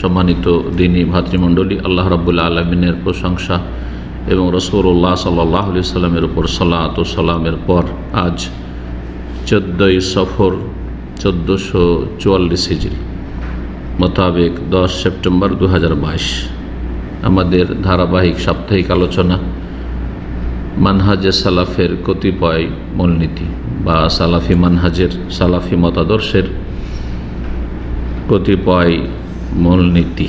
সম্মানিত দিনী ভাতৃমণ্ডলী, আল্লাহ রাবুল্লা আলমিনের প্রশংসা এবং রসুল্লাহ সাল্লাহ আলি সাল্লামের উপর সাল্লাত সাল্লামের পর আজ চোদ্দোই সফর, চোদ্দোশো চুয়াল্লিশ হিজড়ি মোতাবেক দশ সেপ্টেম্বর দু হাজার বাইশ। আমাদের ধারাবাহিক সাপ্তাহিক আলোচনা মানহাজে সালাফের কতিপয় মূলনীতি বা সালাফি মানহাজের সালাফি মতাদর্শের কতিপয় মূলনীতি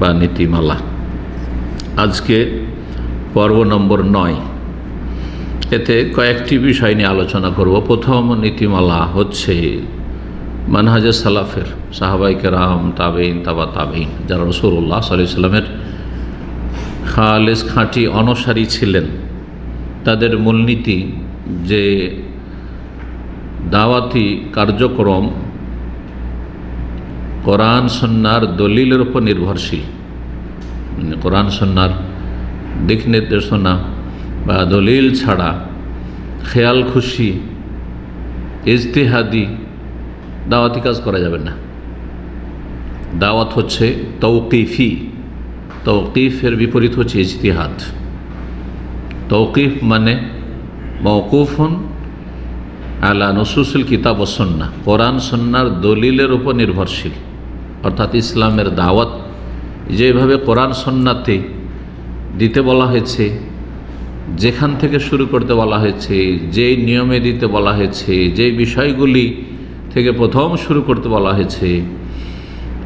বা নীতিমালা। আজকে পর্ব নম্বর নয়। এতে কয়েকটি বিষয় নিয়ে আলোচনা করব। প্রথম নীতিমালা হচ্ছে মানহাজে সালাফের সাহাবাইকে রাম তাবেইন তাবা তাবেইন যারা রসুল্লাহ সাল্লাহ সাল্লামের খালেস খাঁটি অনসারী ছিলেন। তাদের মূলনীতি যে দাওয়াতি কার্যক্রম কোরআন সন্ন্যার দলিলের উপর নির্ভরশীল। মানে কোরআন সন্ন্যার দিক নির্দেশনা বা দলিল ছাড়া খেয়াল খুশি, ইজতেহাদি দাওয়াতি কাজ করা যাবে না। দাওয়াত হচ্ছে তৌকিফি। তৌকিফের বিপরীত হচ্ছে ইজতিহাদ। তৌকিফ মানে মৌকুফন আলা নসুসুল কিতাব সন্না কোরআন সন্ন্যার দলিলের উপর নির্ভরশীল। অর্থাৎ ইসলামের দাওয়াত, যেভাবে কোরআন সন্নাতে দিতে বলা হয়েছে, যেখান থেকে শুরু করতে বলা হয়েছে, যেই নিয়মে দিতে বলা হয়েছে, যেই বিষয়গুলি থেকে প্রথম শুরু করতে বলা হয়েছে,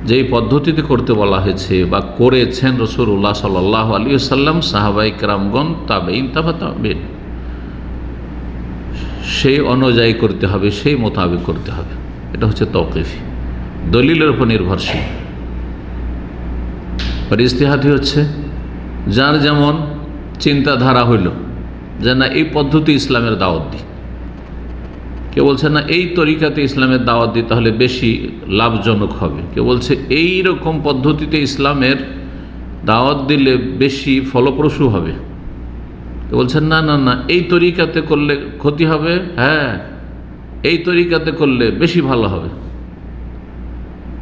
যেই পদ্ধতিতে করতে বলা হয়েছে বা করেছেন রসুল্লাহ সাল্লাহ আলী সাল্লাম সাহাবাই রামগন তাবেইন তাবা তাবেন সেই অনুযায়ী করতে হবে, সেই মোতাবেক করতে হবে। এটা হচ্ছে তৌকিফি। দলিলের উপর নির্ভরশীল। আর ইস্তেহাতি হচ্ছে যার যেমন চিন্তাধারা হইল যে না, এই পদ্ধতি ইসলামের দাওয়াত দিই। কেউ বলছে না, এই তরিকাতে ইসলামের দাওয়াত দিই তাহলে বেশি লাভজনক হবে। কেউ বলছে এই রকম পদ্ধতিতে ইসলামের দাওয়াত দিলে বেশি ফলপ্রসূ হবে। কেউ বলছেন না না না, এই তরিকাতে করলে ক্ষতি হবে হ্যাঁ এই তরিকাতে করলে বেশি ভালো হবে।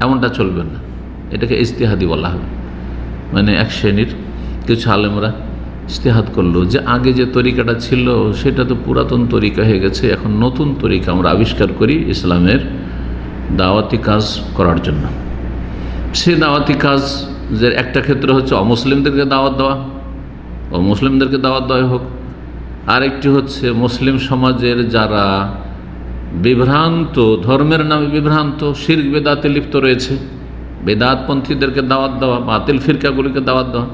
এমনটা চলবে না। এটাকে ইস্তেহাদি বলা হবে। মানে এক শ্রেণির কিছু আলেমরা ইস্তেহাদ করল যে আগে যে তরিকাটা ছিল সেটা তো পুরাতন তরিকা হয়ে গেছে, এখন নতুন তরিকা আমরা আবিষ্কার করি ইসলামের দাওয়াতি কাজ করার জন্য। সে দাওয়াতি কাজ যে একটা ক্ষেত্র হচ্ছে অমুসলিমদেরকে দাওয়াত দেওয়া, অমুসলিমদেরকে দাওয়াত দেওয়া হোক। আরেকটি হচ্ছে মুসলিম সমাজের যারা বিভ্রান্ত, ধর্মের নামে বিভ্রান্ত, শির্ক বেদাতে লিপ্ত রয়েছে। বেদাতপন্থীদেরকে দাওয়াত দেওয়া, বাতিল ফিরকাগুলিকে দাওয়াত দেওয়া।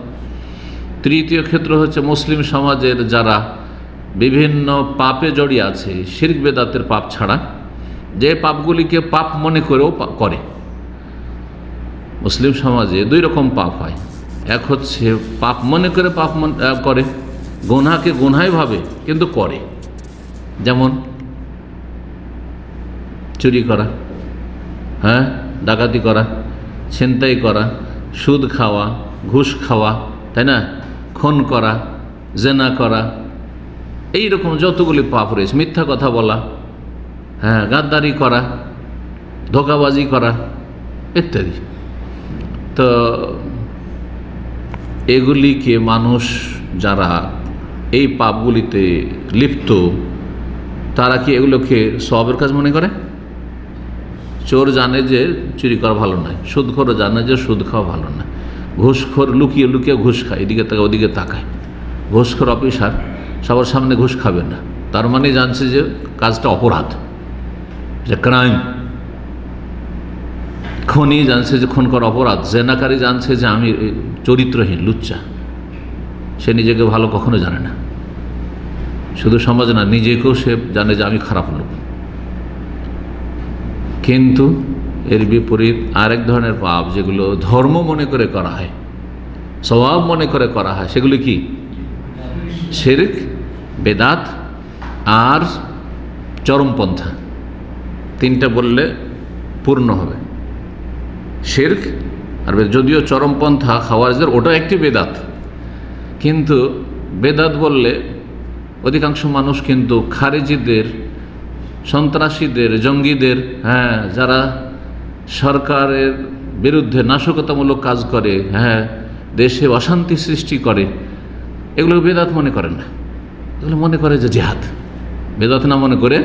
তৃতীয় ক্ষেত্র হচ্ছে মুসলিম সমাজের যারা বিভিন্ন পাপে জড়িয়ে আছে, শির্ক বেদাতের পাপ ছাড়া, যে পাপগুলিকে পাপ মনে করেও করে। মুসলিম সমাজে দুই রকম পাপ হয়। এক হচ্ছে পাপ মনে করে পাপ করে গোনাকে গোনাই ভাবে কিন্তু করে। যেমন চুরি করা হ্যাঁ? ডাকাতি করা, ছিনতাই করা, সুদ খাওয়া, ঘুষ খাওয়া, তাই না? খুন করা, জেনা করা এই রকম যতগুলি পাপ রয়েছে, মিথ্যা কথা বলা হ্যাঁ গাদ্দারি করা, ধোকাবাজি করা, ইত্যাদি। তো এগুলিকে মানুষ যারা এই পাপগুলিতে লিপ্ত, তারা কি এগুলোকে সবের কাজ মনে করে? চোর জানে যে চুরি করা ভালো নয়, সুদখোরও জানে যে সুদ খাওয়া ভালো নয়। ঘুষখোর লুকিয়ে লুকিয়ে ঘুষ খায়, এদিকে তাকায়, ওদিকে তাকায়। ঘুষখোর অফিসার সবার সামনে ঘুষ খাবে না। তার মানে জানছে যে কাজটা অপরাধ, যে ক্রাইম খনি জানছে যে খুন করা অপরাধ, জেনাকারী জানছে যে আমি চরিত্রহীন, লুচ্চা। সে নিজেকে ভালো কখনো জানে না। শুধু সমাজ না, নিজেকেও সে জানে যে আমি খারাপ লোক। কিন্তু এর বিপরীত আরেক ধরনের পাপ যেগুলো ধর্ম মনে করে করা হয়, স্বভাব মনে করে করা হয়, সেগুলি কি? শেরিক, বেদাত আর চরমপন্থা। তিনটা বললে পূর্ণ হবে। শেরক আর যদিও চরমপন্থা খাওয়াজদের ওটা একটি বেদাত। কিন্তু বেদাত বললে অধিকাংশ মানুষ কিন্তু খারেজিদের সন্ত্রাসীদের, জঙ্গিদের হ্যাঁ যারা সরকারের বিরুদ্ধে নাশকতামূলক কাজ করে হ্যাঁ দেশে অশান্তি সৃষ্টি করে, এগুলো বেদাত মনে করেন না। এগুলো মনে করে যে জেহাদ। বেদাত না মনে করে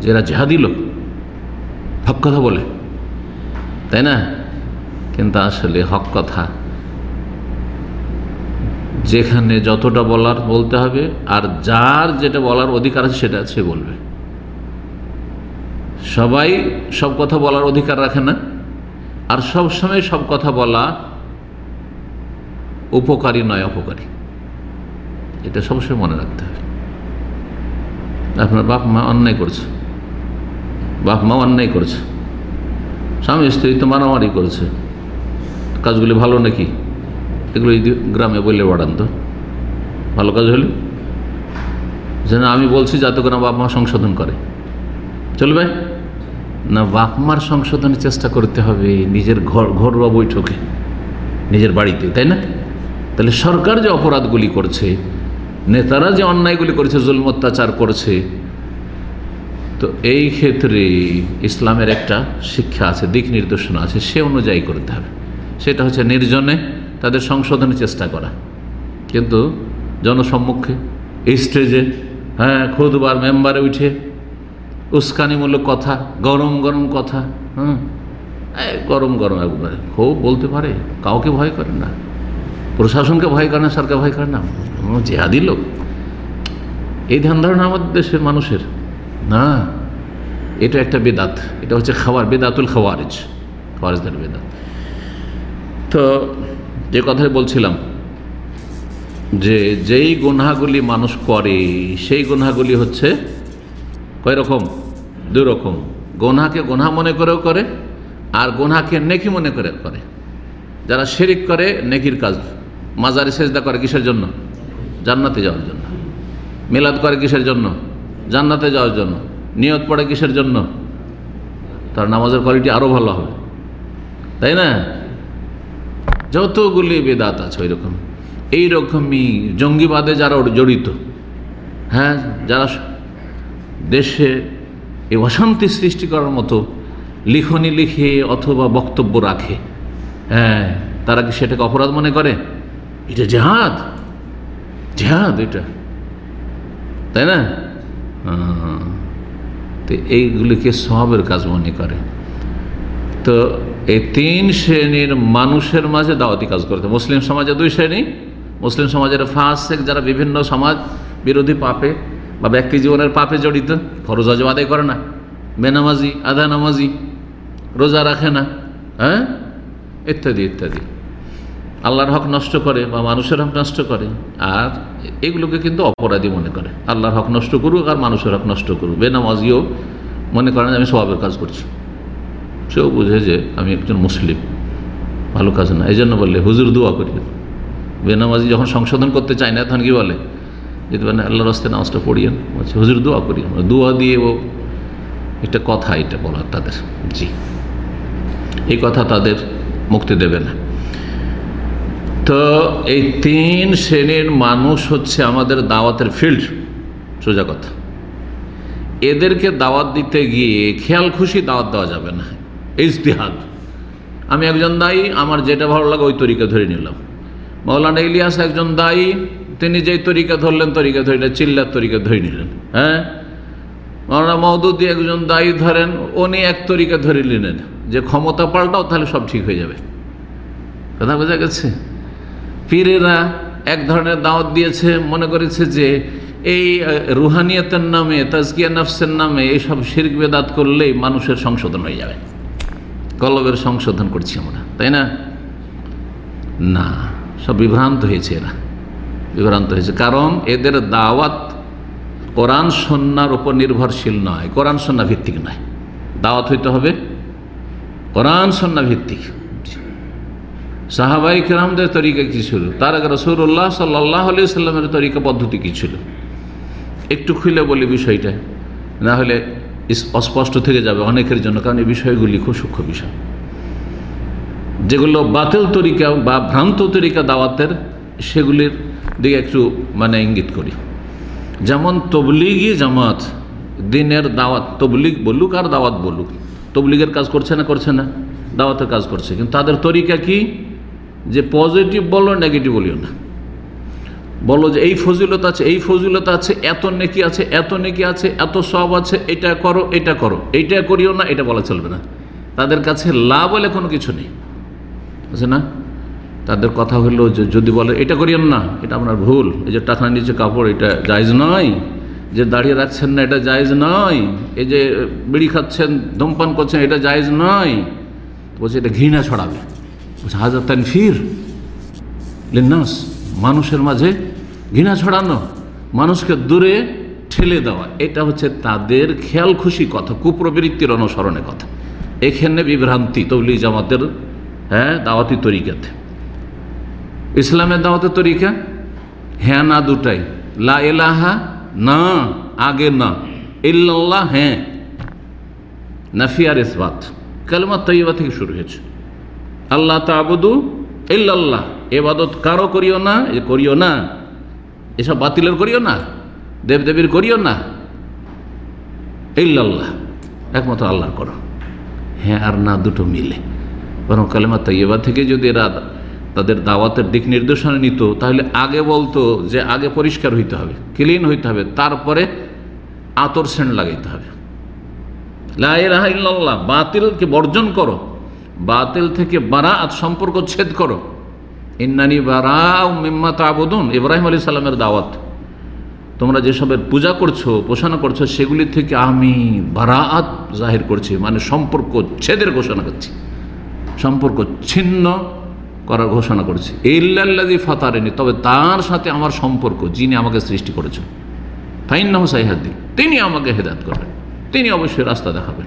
যে এরা জেহাদি লোক। হক কথা বলে। তাই না? কিন্তু আসলে হক কথা, যেখানে যতটা বলার বলতে হবে, আর যার যেটা বলার অধিকার আছে সেটা সে বলবে। সবাই সব কথা বলার অধিকার রাখে না। আর সব সময় সব কথা বলা উপকারী নয়, অপকারী। এটা সবসময় মনে রাখতে হবে। আপনার বাপ মা অন্যায় করছে। বাপ মা অন্যায় করছে। স্বামী, স্ত্রী তো মারামারি করছে। কাজগুলি ভালো নাকি? এগুলো যদি গ্রামে বললে বাড়ান তো। ভালো কাজ হলে যেন আমি বলছি যাতে করে বাপ মা সংশোধন করে। চলবে না বাপ মার সংশোধনের চেষ্টা করতে হবে নিজের ঘর ঘরোয়া বৈঠকে, নিজের বাড়িতে, তাই না? তাহলে সরকার যে অপরাধগুলি করছে, নেতারা যে অন্যায়গুলি করছে জুল অত্যাচার করছে, তো এই ক্ষেত্রে ইসলামের একটা শিক্ষা আছে, দিক নির্দেশনা আছে, সে অনুযায়ী করতে হবে। সেটা হচ্ছে নির্জনে তাদের সংশোধনের চেষ্টা করা। কিন্তু জনসম্মুখে স্টেজে হ্যাঁ খুদবার মেম্বারে উঠে উস্কানিমূলক কথা, গরম গরম কথা, হুম? গরম গরম একবারে খুব বলতে পারে, কাউকে ভয় করে না, প্রশাসনকে ভয় করে না সরকার ভয় করে না জেহাদি লোক। এই ধ্যান ধারণা আমাদের দেশের মানুষের। না, এটা একটা বেদাত, এটা হচ্ছে খাবার বেদাতুল খাওয়ারেজ, খাওয়ারেজদের বেদাত। তো যে কথাই বলছিলাম, যে যেই গুনাগুলি মানুষ করে, সেই গুনাগুলি হচ্ছে কয় রকম? দুই রকম গোনাকে গোনা মনে করেও করে, আর গোনাকে নেকি মনে করে করে। যারা শেরিক করে, নেকির কাজ। মাজারে সেজদা করে কিসের জন্য? জান্নাতে যাওয়ার জন্য। মিলাদ করে কিসের জন্য? জান্নাতে যাওয়ার জন্য। নিয়ত পড়ে কিসের জন্য? তার নামাজের কোয়ালিটি আরও ভালো হবে। তাই না? যতগুলি বেদাত আছে ওই রকম এইরকমই জঙ্গিবাদে যারা জড়িত হ্যাঁ যারা দেশে এই অশান্তি সৃষ্টি করার মতো লিখনি লিখে অথবা বক্তব্য রাখে। হ্যাঁ তারা কি সেটাকে অপরাধ মনে করে? এটা জেহাদ। জেহাদ এটা। তাই না? তো এইগুলিকে সবের কাজ মনে করে। তো এই তিন শ্রেণির মানুষের মাঝে দাওয়াতি কাজ করতে মুসলিম সমাজে দুই শ্রেণি। মুসলিম সমাজের ফাঁসেক যারা বিভিন্ন সমাজ বিরোধী পাপে বা ব্যক্তি জীবনের পাপে জড়িত, ফরজ আজম আদায় করে না। বেনামাজি, আধা নামাজি, রোজা রাখে না হ্যাঁ? ইত্যাদি ইত্যাদি। আল্লাহর হক নষ্ট করে বা মানুষের হক নষ্ট করে, আর এগুলোকে কিন্তু অপরাধী মনে করে। আল্লাহর হক নষ্ট করুক আর মানুষের হক নষ্ট করুক। বেনামাজিও মনে করেন আমি স্বভাবের কাজ করছি। সেও বুঝে যে আমি একজন মুসলিম। ভালো কাজ না। এই জন্য বললে, হুজুর দোয়া করি বেনামাজি যখন সংশোধন করতে চায় না, তখন কি বলে? যদি মানে আল্লাহর রাস্তায় নামাজটা পড়িয়েন বলছে, হুজুর, দোয়া করি দোয়া দিয়ে ও একটা কথা এটা বলার তাদের। জি। এই কথা তাদের মুক্তি দেবে না। তো এই তিন শ্রেণির মানুষ হচ্ছে আমাদের দাওয়াতের ফিল্ড সোজা কথা। এদেরকে দাওয়াত দিতে গিয়ে খেয়াল খুশি দাওয়াত দেওয়া যাবে না। ইজতিহাদ। আমি একজন দায়ী, আমার যেটা ভালো লাগে ওই তরিকা ধরে নিলাম। মৌলানা ইলিয়াস একজন দায়ী তিনি যেই তরিকা ধরলেন তরিকা ধরলেন চিল্লার তরিকা ধরে নিলেন হ্যাঁ? মৌলানা মহদুদ্দি একজন দায়ী ধরেন, উনি এক তরিকা ধরে নিলেন, যে ক্ষমতা পাল্টাও তাহলে সব ঠিক হয়ে যাবে। কথা বোঝা গেছে? পীরেরা এক ধরনের দাওয়াত দিয়েছে, মনে করেছে যে এই রুহানিয়তের নামে, তাজকিয়া নফসের নামে এইসব শির্ক বেদাত করলেই মানুষের সংশোধন হয়ে যাবে। কলবের সংশোধন করছি আমরা, তাই না? না, সব বিভ্রান্ত হয়েছে এরা। বিভ্রান্ত হয়েছে। কারণ এদের দাওয়াত কোরআন সন্ন্যার উপর নির্ভরশীল নয়। কোরআন, সন্না ভিত্তিক নয়। দাওয়াত হইতে হবে কোরআন, সন্না ভিত্তিক। সাহাবাই কেরামদের তরিকা কী ছিল? তার আগে রসুল্লাহ সাল্লাহ আলি সাল্লামের তরিকা, পদ্ধতি কী ছিল? একটু খুলে বলি বিষয়টা, না হলে অস্পষ্ট থেকে যাবে অনেকের জন্য, কারণ এই বিষয়গুলি খুব সূক্ষ্ম বিষয়। যেগুলো বাতিল তরিকা বা ভ্রান্ত তরিকা দাওয়াতের, সেগুলির দিকে একটু মানে ইঙ্গিত করি। যেমন তবলিগি জামাত দিনের দাওয়াত, তবলিগ বলুক আর দাওয়াত বলুক, তবলিগের কাজ করছে না করছে না, দাওয়াতের কাজ করছে। কিন্তু তাদের তরিকা কি? যে পজিটিভ বলো নেগেটিভ বলিও না। বলো যে এই ফজিলত আছে, এই ফজিলত আছে, এত নেকি আছে, এত নেকি আছে, এত সব আছে, এটা করো এটা করো, এইটা করিও না, এটা বলা চলবে না। তাদের কাছে লাভ বলে কোনো কিছু নেই। আছে না? তাদের কথা হলো যে যদি বলে, এটা করিয়েন না, এটা আপনার ভুল। এই যে টাকা নিচে কাপড়, এটা জায়জ নয়। যে দাঁড়িয়ে রাখছেন না, এটা জায়জ নয়। এই যে বিড়ি খাচ্ছেন, ধূমপান করছেন, এটা জায়জ নয়। বলছে, এটা ঘৃণা ছড়াবে। বলছে হাজার তানফির লিন্নাস, মানুষের মাঝে ঘৃণা ছড়ানো, মানুষকে দূরে ঠেলে দেওয়া, এটা হচ্ছে তাদের খেয়াল খুশি কথা, কুপ্রবৃত্তির অনুসরণের কথা। এখানে বিভ্রান্তি তবলি জামাতের হ্যাঁ দাওয়াতি তরিকাতে। ইসলামের দাওয়াতের তরিকা? হ্যাঁ না, দুটাই। লা এলাহা না, আগে না। ইল্লাল্লাহ হ্যাঁ। নাফিয়ার ইসবাত। কালমা তৈবা থেকে শুরু হয়েছে। আল্লাহ তাবুদু ইল্লাল্লাহ। এবাদত কারও করিও না, এ করিও না। এসব বাতিলের করিও না। দেবদেবীর করিও না। ইল্লাল্লাহ। একমাত্র আল্লাহর করো। হ্যাঁ আর না, দুটো মিলে। বরং কালেমা তৈবা থেকে যদি এরা তাদের দাওয়াতের দিক নির্দেশনা নিত, তাহলে আগে বলতো যে আগে পরিষ্কার হইতে হবে, ক্লিন হইতে হবে, তারপরে আতর সেন্ট লাগাইতে হবে। লাহ বাতিলকে বর্জন করো, বাতিল থেকে বারাত সম্পর্ক ছেদ করো। ইন্নানি বারাও মিম্মাত আবদুন ইব্রাহিম আলী সাল্লামের দাওয়াত। তোমরা যেসবের পূজা করছ পোষণা করছ, সেগুলি থেকে আমি বারাত জাহির করছি মানে সম্পর্ক ছেদের ঘোষণা করছি। সম্পর্ক ছিন্ন করার ঘোষণা করছি। ইল্লাল্লাদি ফাতারেনি, তবে তার সাথে আমার সম্পর্ক যিনি আমাকে সৃষ্টি করেছেন। ফাইন্নাহ সাইহাদ্দিন, তিনি আমাকে হেদায়ত করবেন, তিনি অবশ্যই রাস্তা দেখাবেন।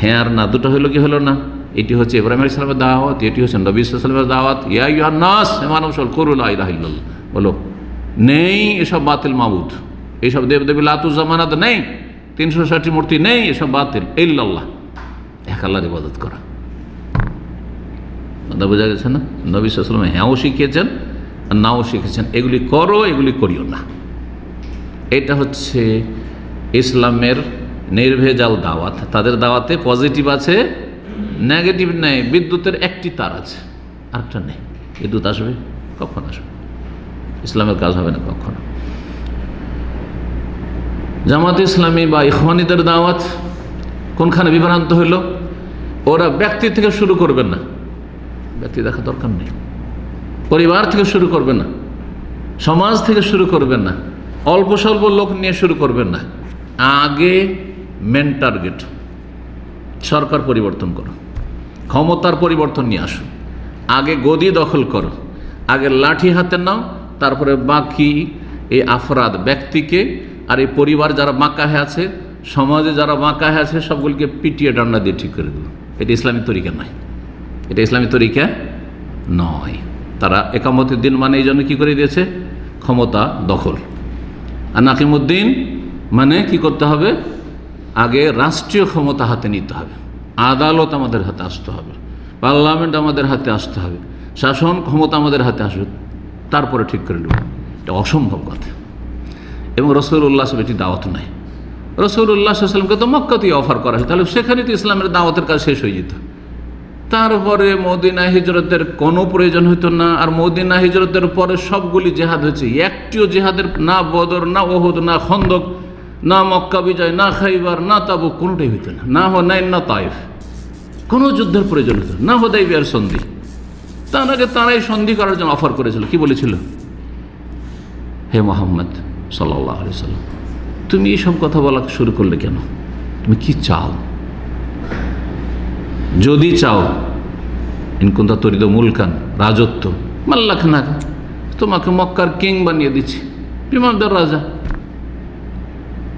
হ্যাঁ আর না, দুটো হলো কি হলো না? এটি হচ্ছে ইব্রাহিম ইসলামের দাওয়াত, এটি হচ্ছে নবী ইসলামের দাওয়াত। ইয়া ইয়া নাস মানব সল করুল আইলাহিল্লাহ বলো, নেই এসব বাতিল মাবুদ। এইসব দেবদেবী লাতুজামানাত নেই, তিনশো ষাটটি মূর্তি নেই, এসব বাতিল ইল্লাল্লাহ। এক আল্লাহর ইবাদত করা। বোঝা গেছে না? নবী সাল্লাম হ্যাঁও শিখিয়েছেন আর নাও শিখেছেন। এগুলি করো, এগুলি করিও না। এটা হচ্ছে ইসলামের নির্ভেজাল দাওয়াত। তাদের দাওয়াতে পজিটিভ আছে, নেগেটিভ নেই। বিদ্যুতের একটি তার আছে। আরেকটা নেই। বিদ্যুৎ আসবে? কখন আসবে? ইসলামের কাজ হবে না কখনো? জামাত ইসলামী বা ইখওয়ানিদের দাওয়াত কোনখানে বিভ্রান্ত হইল? ওরা ব্যক্তি থেকে শুরু করবেন না। ব্যক্তি দেখা দরকার নেই। পরিবার থেকে শুরু করবেন না। সমাজ থেকে শুরু করবেন না। অল্প স্বল্প লোক নিয়ে শুরু করবেন না। আগে মেন টার্গেট সরকার পরিবর্তন করো। ক্ষমতার পরিবর্তন নিয়ে আসো। আগে গদি দখল করো। আগে লাঠি হাতে নাও, তারপরে বাকি এই আফরাদ ব্যক্তিকে আর এই পরিবার যারা বাঁকাহে আছে, সমাজে যারা বাঁকাহে আছে, সবগুলিকে পিটিয়ে ডান্ডা দিয়ে ঠিক করে দেবো এটা ইসলামী তরিকা নয়। এটা ইসলামী তরিকা নয়। তারা একামতের দিন মানে এই জন্য কী করে দিয়েছে? ক্ষমতা দখল। আর নাকিমুদ্দিন মানে কি করতে হবে? আগে রাষ্ট্রীয় ক্ষমতা হাতে নিতে হবে। আদালত আমাদের হাতে আসতে হবে। পার্লামেন্ট আমাদের হাতে আসতে হবে। শাসন ক্ষমতা আমাদের হাতে আসবে। তারপরে ঠিক করে নেব। এটা অসম্ভব কথা। এবং রসুল্লাহ সব এটি দাওয়াত নাই। রসুল্লাহ সাল্লামকে তো মক্কাতেই অফার করা হয়। তাহলে সেখানে তো ইসলামের দাওয়াতের কাজ শেষ হয়ে যেত। তারপরে মদিনা হিজরতের কোনো প্রয়োজন হতো না, আর মদিনা হিজরতের পরে সবগুলি জেহাদ হয়েছে। একটিও জেহাদের না বদর, না ওহদ না খন্দক, না মক্কা বিজয়, না খাইবার, না তাবু কোনোটাই হইতো না। না হোনাইন না তাইফ কোনো যুদ্ধের প্রয়োজন হতো না। হোদাই বিয়ার সন্ধি। তার আগে তারাই সন্ধি করার জন্য অফার করেছিল। কি বলেছিল? হে মোহাম্মদ সাল্লাহ আলি সাল্লাম তুমি এইসব কথা বলা শুরু করলে কেন? তুমি কি চাও? যদি চাও ইনকুন্তা তরিদ মুলকান, রাজত্ব মাল্লাখ না তোমাকে মক্কার কিং বানিয়ে দিচ্ছি, বিমানদার রাজা।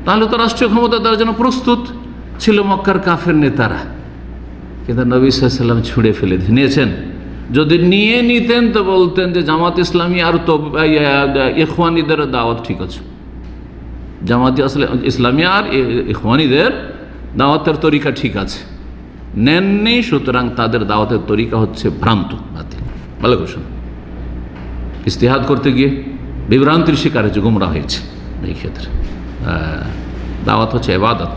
তাহলে তো রাষ্ট্রীয় ক্ষমতা দেওয়ার জন্য প্রস্তুত ছিল মক্কার কাফের নেতারা। কিন্তু নবী সাল্লাম ছুঁড়ে ফেলে নিয়েছেন। যদি নিয়ে নিতেন তো বলতেন যে জামাত ইসলামী আর তো ইখওয়ানিদের দাওয়াত ঠিক আছে। জামাতি ইসলামী আর ইখওয়ানিদের দাওয়াতের তরিকা ঠিক আছে। নেননি, সুতরাং তাদের দাওয়াতের তরিকা হচ্ছে ভ্রান্ত, বাতিল। ভালো করে ইস্তেহাদ করতে গিয়ে বিভ্রান্তির শিকার হয়েছে গুমরা হয়েছে এই ক্ষেত্রে। দাওয়াত হচ্ছে এবাদত।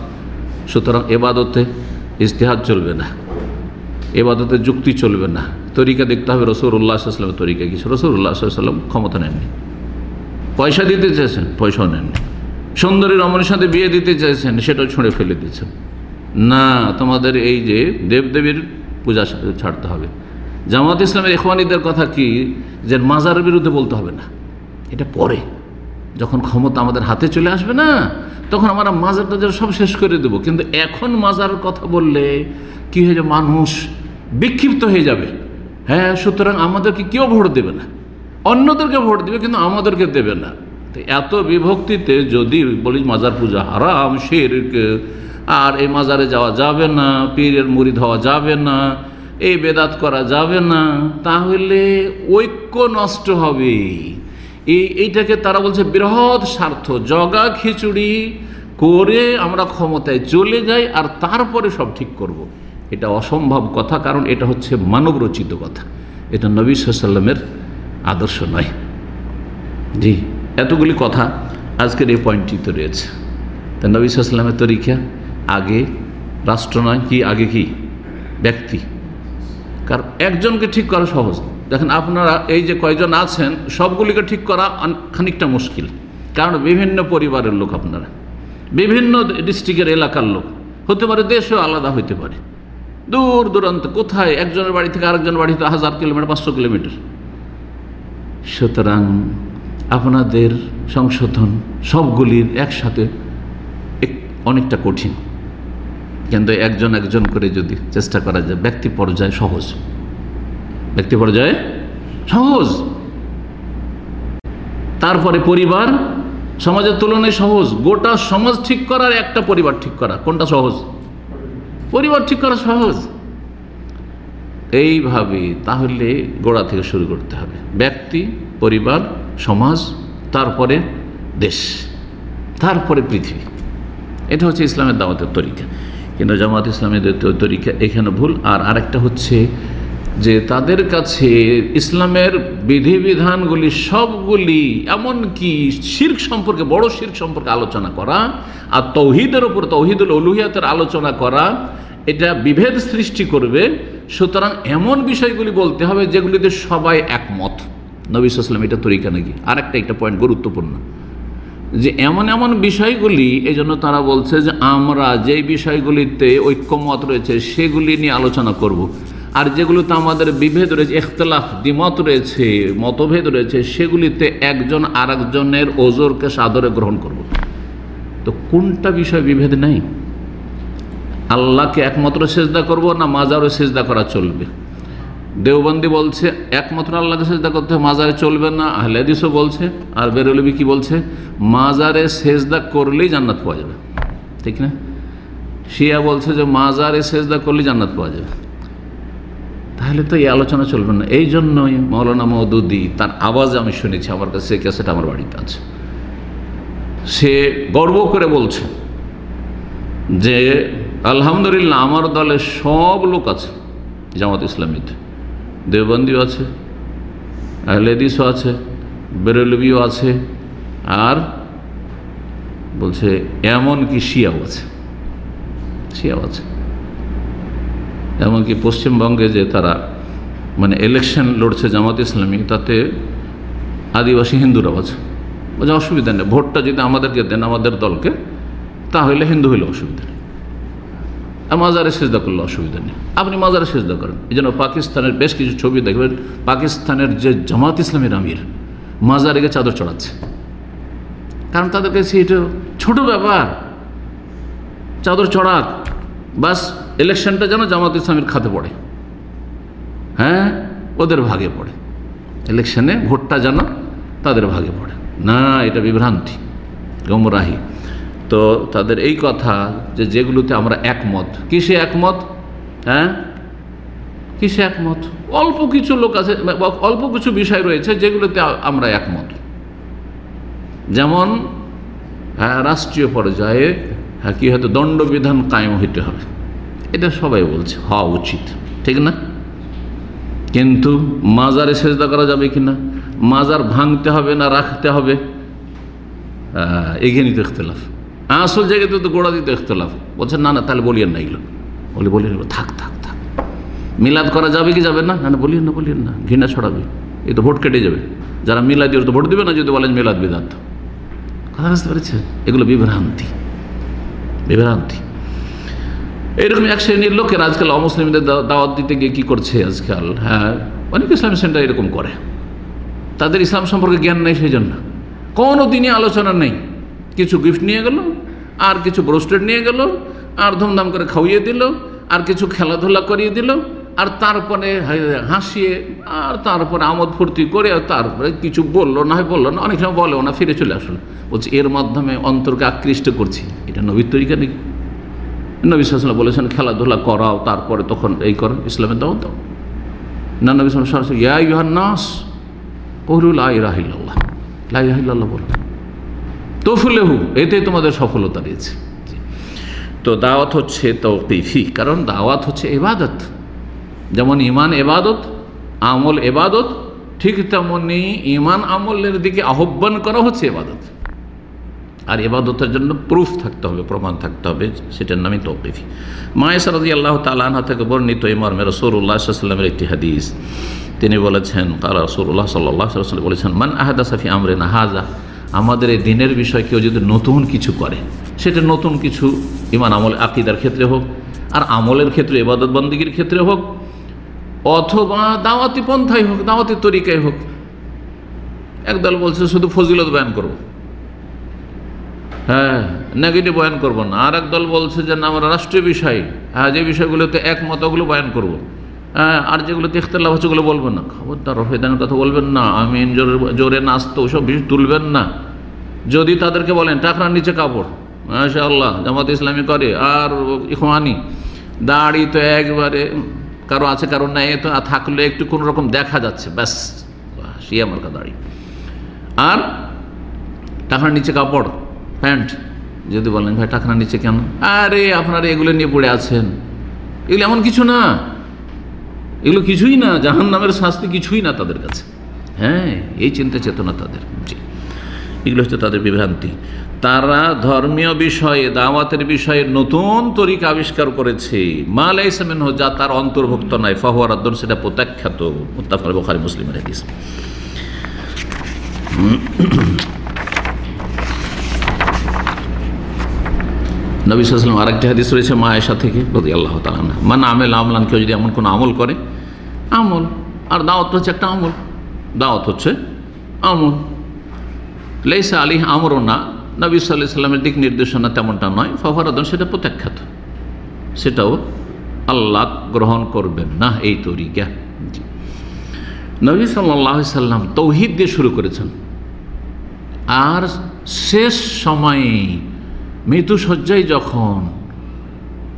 সুতরাং এবাদতে ইস্তেহাদ চলবে না। এবাদতে যুক্তি চলবে না। তরিকা দেখতে হবে রসুল্লাহ সাল্লামের তরিকা কিছু রসুল্লাহ সাল্লাম ক্ষমতা নেননি। পয়সা দিতে চেয়েছেন, পয়সাও নেননি। সুন্দরী রমণীর সাথে বিয়ে দিতে চেয়েছেন, সেটাও ছুঁড়ে ফেলে দিয়েছেন। না, তোমাদের এই যে দেবদেবীর পূজা ছাড়তে হবে। জামাত ইসলামের ইখওয়ানিদের কথা কি? যে মাজারের বিরুদ্ধে বলতে হবে না। এটা পরে। যখন ক্ষমতা আমাদের হাতে চলে আসবে না, তখন আমরা মাজার টাজার সব শেষ করে দেবো। কিন্তু এখন মাজারের কথা বললে কি হয়ে যাবে? মানুষ বিক্ষিপ্ত হয়ে যাবে। হ্যাঁ সুতরাং আমাদেরকে কেউ ভোট দেবে না। অন্যদেরকে ভোট দেবে, কিন্তু আমাদেরকে দেবে না। তো এত বিভক্তিতে যদি বলি মাজার পূজা হারাম, শিরক আর এই মাজারে যাওয়া যাবে না, পীরের মুড়িদ হওয়া যাবে না, এই বেদাত করা যাবে না, তাহলে ঐক্য নষ্ট হবে। এই, এইটাকে তারা বলছে বৃহৎ স্বার্থ। জগা খিচুড়ি করে আমরা ক্ষমতায় চলে যাই আর তারপরে সব ঠিক করব। এটা অসম্ভব কথা, কারণ এটা হচ্ছে মানবরচিত কথা। এটা নবী সাল্লামের আদর্শ নয়। জি, এতগুলি কথা আজকের এই পয়েন্টটিতে রয়েছে। তা নবী সাল্লামের তরিকা? আগে রাষ্ট্র নয় কি, আগে কি? ব্যক্তি। কারণ একজনকে ঠিক করা সহজ। দেখেন আপনারা এই যে কয়জন আছেন, সবগুলিকে ঠিক করা খানিকটা মুশকিল। কারণ বিভিন্ন পরিবারের লোক আপনারা। বিভিন্ন ডিস্ট্রিক্টের এলাকার লোক। হতে পারে দেশেও আলাদা হইতে পারে। দূর দূরান্ত, কোথায়? একজনের বাড়ি থেকে আরেকজনের বাড়িতে হাজার কিলোমিটার, পাঁচশো কিলোমিটার। সুতরাং আপনাদের সংশোধন সবগুলির একসাথে এক- অনেকটা কঠিন। কিন্তু একজন একজন করে যদি চেষ্টা করা যায়, ব্যক্তি পর্যায়ে সহজ। ব্যক্তি পর্যায়ে সহজ। তারপরে পরিবার, সমাজের তুলনায় সহজ। গোটা সমাজ ঠিক করার একটা পরিবার ঠিক করা, কোনটা সহজ? পরিবার ঠিক করা সহজ। এইভাবে তাহলে গোড়া থেকে শুরু করতে হবে। ব্যক্তি, পরিবার, সমাজ, তারপরে দেশ, তারপরে পৃথিবী। এটা হচ্ছে ইসলামের দাওয়াতের তরিকা। কিন্তু জামাত ইসলামের তরিকা এখানে ভুল। আর আরেকটা হচ্ছে যে তাদের কাছে ইসলামের বিধিবিধানগুলি সবগুলি এমনকি শির্ক সম্পর্কে, বড় শির্ক সম্পর্কে আলোচনা করা আর তৌহিদের ওপর তৌহিদুল অলুহিয়াতের আলোচনা করা, এটা বিভেদ সৃষ্টি করবে। সুতরাং এমন বিষয়গুলি বলতে হবে যেগুলিতে সবাই একমত। নবী সাল্লাম এটা তরিকা নাকি? আরেকটা, একটা পয়েন্ট গুরুত্বপূর্ণ। যে এমন এমন বিষয়গুলি এই জন্য তারা বলছে যে আমরা যে বিষয়গুলিতে ঐক্যমত রয়েছে, সেগুলি নিয়ে আলোচনা করব। আর যেগুলোতে আমাদের বিভেদ রয়েছে এখতলাফ দ্বিমত রয়েছে, মতভেদ রয়েছে, সেগুলিতে একজন আর একজনের ওজোরকে সাদরে গ্রহণ করব। তো কোনটা বিষয় বিভেদ নেই আল্লাহকে একমাত্র সেজদা করব না মাজারও সেজদা করা চলবে দেওবন্দি বলছে, একমাত্র আল্লাহকে সেজদা করতে হবে, মাজারে চলবে না। আহলেদিসও বলছে, আর বেরলবি কি বলছে? মাজারে সেজদা করলেই জান্নাত পাওয়া যাবে। ঠিক না? শিয়া বলছে যে, মাজারে সেজদা করলেই জান্নাত পাওয়া যাবে। তাহলে তো এই আলোচনা চলবে না। এই জন্যই মৌলানা মৌদুদি তার আওয়াজ আমি শুনেছি, আমার কাছে সেই ক্যাসেট আমার বাড়িতে আছে। সে গর্ব করে বলছে যে, আলহামদুলিল্লাহ, আমার দলে সব লোক আছে জামাত ইসলামীতে। দেওবন্দিও আছে আহলেদিসও আছে, বেরলবিও আছে, আর বলছে এমন কি শিয়াও আছে। শিয়াও আছে। এমনকি পশ্চিমবঙ্গে যে তারা মানে ইলেকশন লড়ছে জামাত ইসলামী, তাতে আদিবাসী হিন্দুরাও আছে। বলছে অসুবিধা নেই, ভোটটা যদি আমাদেরকে দেন, আমাদের দলকে, তাহলে হিন্দু হইলে অসুবিধা নেই। আর মাজারে সেজদা করলে অসুবিধা নেই। আপনি মাজারে সেজদা করেন। এই জন্য পাকিস্তানের বেশ কিছু ছবি দেখবেন। পাকিস্তানের যে জামাত ইসলামের আমির, মাজারে গিয়ে চাদর চড়াচ্ছে। কারণ তাদের কাছে এটা ছোট ব্যাপার। চাদর চড়াক, বাস ইলেকশনটা যেন জামাত ইসলামের খাতে পড়ে। হ্যাঁ? ওদের ভাগে পড়ে। ইলেকশনে ভোটটা যেন তাদের ভাগে পড়ে। না, এটা বিভ্রান্তি। গমরাহি। তো তাদের এই কথা যে যেগুলোতে আমরা একমত। কিসে একমত? হ্যাঁ? কিসে একমত? অল্প কিছু লোক আছে অল্প কিছু বিষয় রয়েছে যেগুলোতে আমরা একমত। যেমন হ্যাঁ, রাষ্ট্রীয় পর্যায়ে হ্যাঁ, কি হয়তো দণ্ডবিধান কায়েম হইতে হবে। এটা সবাই বলছে হওয়া উচিত। ঠিক না? কিন্তু মাজারে সেজদা করা যাবে কি না মাজার ভাঙতে হবে না রাখতে হবে? এগিয়ে নিতে ইখতলাফ। আসল জায়গাতে তো গোড়া দিতে ইখতলাফ। বলছেন, না না, তাহলে বলিয়েন না এগুলো। বলে নেব থাক থাক থাক। মিলাদ করা যাবে কি যাবে না? না বলিয়েন না বলিয়েন না। ঘৃণা ছড়াবে। এ তো ভোট কেটে যাবে। যারা মিলাদ তো ভোট দেবে না, যদি বলেন মিলাদ বেদান্ত। কথা বুঝতে পেরেছেন? এগুলো বিভ্রান্তি। বিভ্রান্তি। এরকম এক শ্রেণির লোকের আজকাল অমুসলিমদের দাওয়াত দিতে গিয়ে কী করছে আজকাল হ্যাঁ? অনেক ইসলাম সেন্টার এরকম করে। তাদের ইসলাম সম্পর্কে জ্ঞান নেই সেই জন্য কোনো দিনই আলোচনা নেই। কিছু গিফট নিয়ে গেল, আর কিছু ব্রোস্টেড নিয়ে গেল, আর ধুমধাম করে খাওয়িয়ে দিল, আর কিছু খেলাধুলা করিয়ে দিল, আর তারপরে হাসিয়ে, আর তারপরে আমোদ ফুর্তি করে, আর তারপরে কিছু বলল না, হয় বলল না, অনেক সময় বলেও না, ফিরে চলে আসলো। বলছে, এর মাধ্যমে অন্তরকে আকৃষ্ট করছি। এটা নবীর তরিকা নাকি? নবী সাল্লাম বলেছেন, খেলাধুলা করাও, তারপরে তখন এই করো, ইসলামের দাও দাও। না, নবী সাল্লাম ইয়া ইউহান নাস কহরুল আই রাহিল্লাহ লাই রাহিল্লাহ বল তফুলেহু, এতে তোমাদের সফলতা রয়েছে। তো দাওয়াত হচ্ছে তৌকিফি, কারণ দাওয়াত হচ্ছে এবাদত যেমন ইমান এবাদত আমল এবাদত ঠিক তেমনি ইমান আমলের দিকে আহ্বান করা হচ্ছে এবাদত আর এবাদতের জন্য প্রুফ থাকতে হবে, প্রমাণ থাকতে হবে, সেটার নামই তৌকিফি। মায়ের রাজি আল্লাহ তালাহা থেকে বর্ণিত এই মর্মে রসুল্লাহ সাল্লামের একটি হাদিস। তিনি বলেছেন কারা রসুল্লাহ সাল্লাহ বলেছেন, মান আহাদা সাফি আমরে নাহাজা আমাদের এই দিনের বিষয় কেউ যদি নতুন কিছু করে, সেটা নতুন কিছু ইমান আমল আকিদার ক্ষেত্রে হোক, আর আমলের ক্ষেত্রে এবাদত বন্দীগীর ক্ষেত্রে হোক, অথবা দাওয়াতি পন্থাই হোক, দাওয়াতি তরিকায় হোক, একদল বলছে শুধু ফজিলত বয়ান করব। হ্যাঁ নেগেটিভ বয়ান করব না। আর দল বলছে যে না, আমরা রাষ্ট্রীয় বিষয় হ্যাঁ যে বিষয়গুলোতে একমত, ওগুলো বয়ান করব। হ্যাঁ আর যেগুলোতে ইখতলাফ হচ্ছে ওগুলো বলবেন না। খবরদার, রফেদানের কথা বলবেন না। আমি জোরে জোরে নাচতো ওসব বিষয় তুলবেন না। যদি তাদেরকে বলেন, টাকরার নিচে কাপড়। মাশা আল্লাহ জামাত ইসলামী করে। আর ইখওয়ানি, দাড়ি তো একবারে কারও আছে, কারও নাই, তো থাকলে একটু কোনো রকম দেখা যাচ্ছে। ব্যাস শিয়া মার্কা দাড়ি। আর টাকার নিচে কাপড়, প্যান্ট, যদি বলেন, ভাই টাকার নিচে কেন? আরে, আপনারা এগুলো নিয়ে পড়ে আছেন। এগুলো এমন কিছু না। এগুলো কিছুই না জাহান নামের শাস্তি কিছুই না তাদের কাছে। হ্যাঁ এই চিন্তা চেতনা তাদের। জি। এগুলো হচ্ছে তাদের বিভ্রান্তি। তারা ধর্মীয় বিষয়ে, দাওয়াতের বিষয়ে নতুন তরিকা আবিষ্কার করেছে। মাল ইসলামেন যা তার অন্তর্ভুক্ত নয়। ফাহুয়ার আদন সেটা প্রত্যাখ্যাত। মুত্তাফার বোখারি, মুসলিমের হাদিস। নবী সাল্লাম আরেকটি হাদিস রয়েছে মা আয়েশা থেকে বলি আল্লাহ তালা মান আমেল আমলান কেউ যদি এমন কোনো আমল করে, আমল। আর দাওয়াত হচ্ছে একটা আমল। দাওয়াত হচ্ছে আমল। লেসা আলী আমরও না। নবী সাল্লাহ সাল্লামের দিক নির্দেশনা তেমনটা নয়। ফফারাদন সেটা প্রত্যাখ্যাত। সেটাও আল্লাহ গ্রহণ করবেন না এই তরিকা। নবী সাল্লাহ সাল্লাম তৌহিদ দিয়ে শুরু করেছেন। আর শেষ সময়ে মৃত্যু সজ্জায় যখন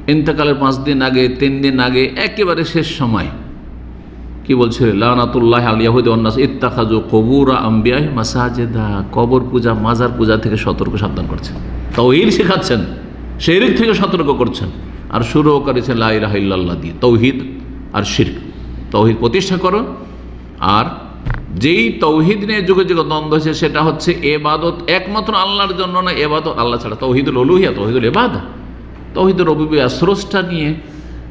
ইন্তেকালের পাঁচ দিন আগে, তিন দিন আগে, একেবারে শেষ সময় কি বলছে? লানাতুল্লাহ আলিয়াহুদ অন্নাস ইত্তাখাজু কবুর আম্বিয়াহ মাসাজেদা। কবর পূজা, মাজার পূজা থেকে সতর্ক সাবধান করছেন তৌহিদ শেখাচ্ছেন শেরিক থেকে সতর্ক করছেন। আর শুরুও করেছেন লাই রাহিল্লাহ দিয়ে, তৌহিদ আর শির্ক। তৌহিদ প্রতিষ্ঠা করো আর যেই তৌহিদ নিয়ে যুগে যুগে দ্বন্দ্ব হয়েছে, সেটা হচ্ছে এবাদত একমাত্র আল্লাহর জন্য না এবাদত আল্লাহ ছাড়া। তৌহিদুল অলুহিয়া তৌহিদুল এবাদ তৌহিদুল রবিবিয়া, স্রষ্টা নিয়ে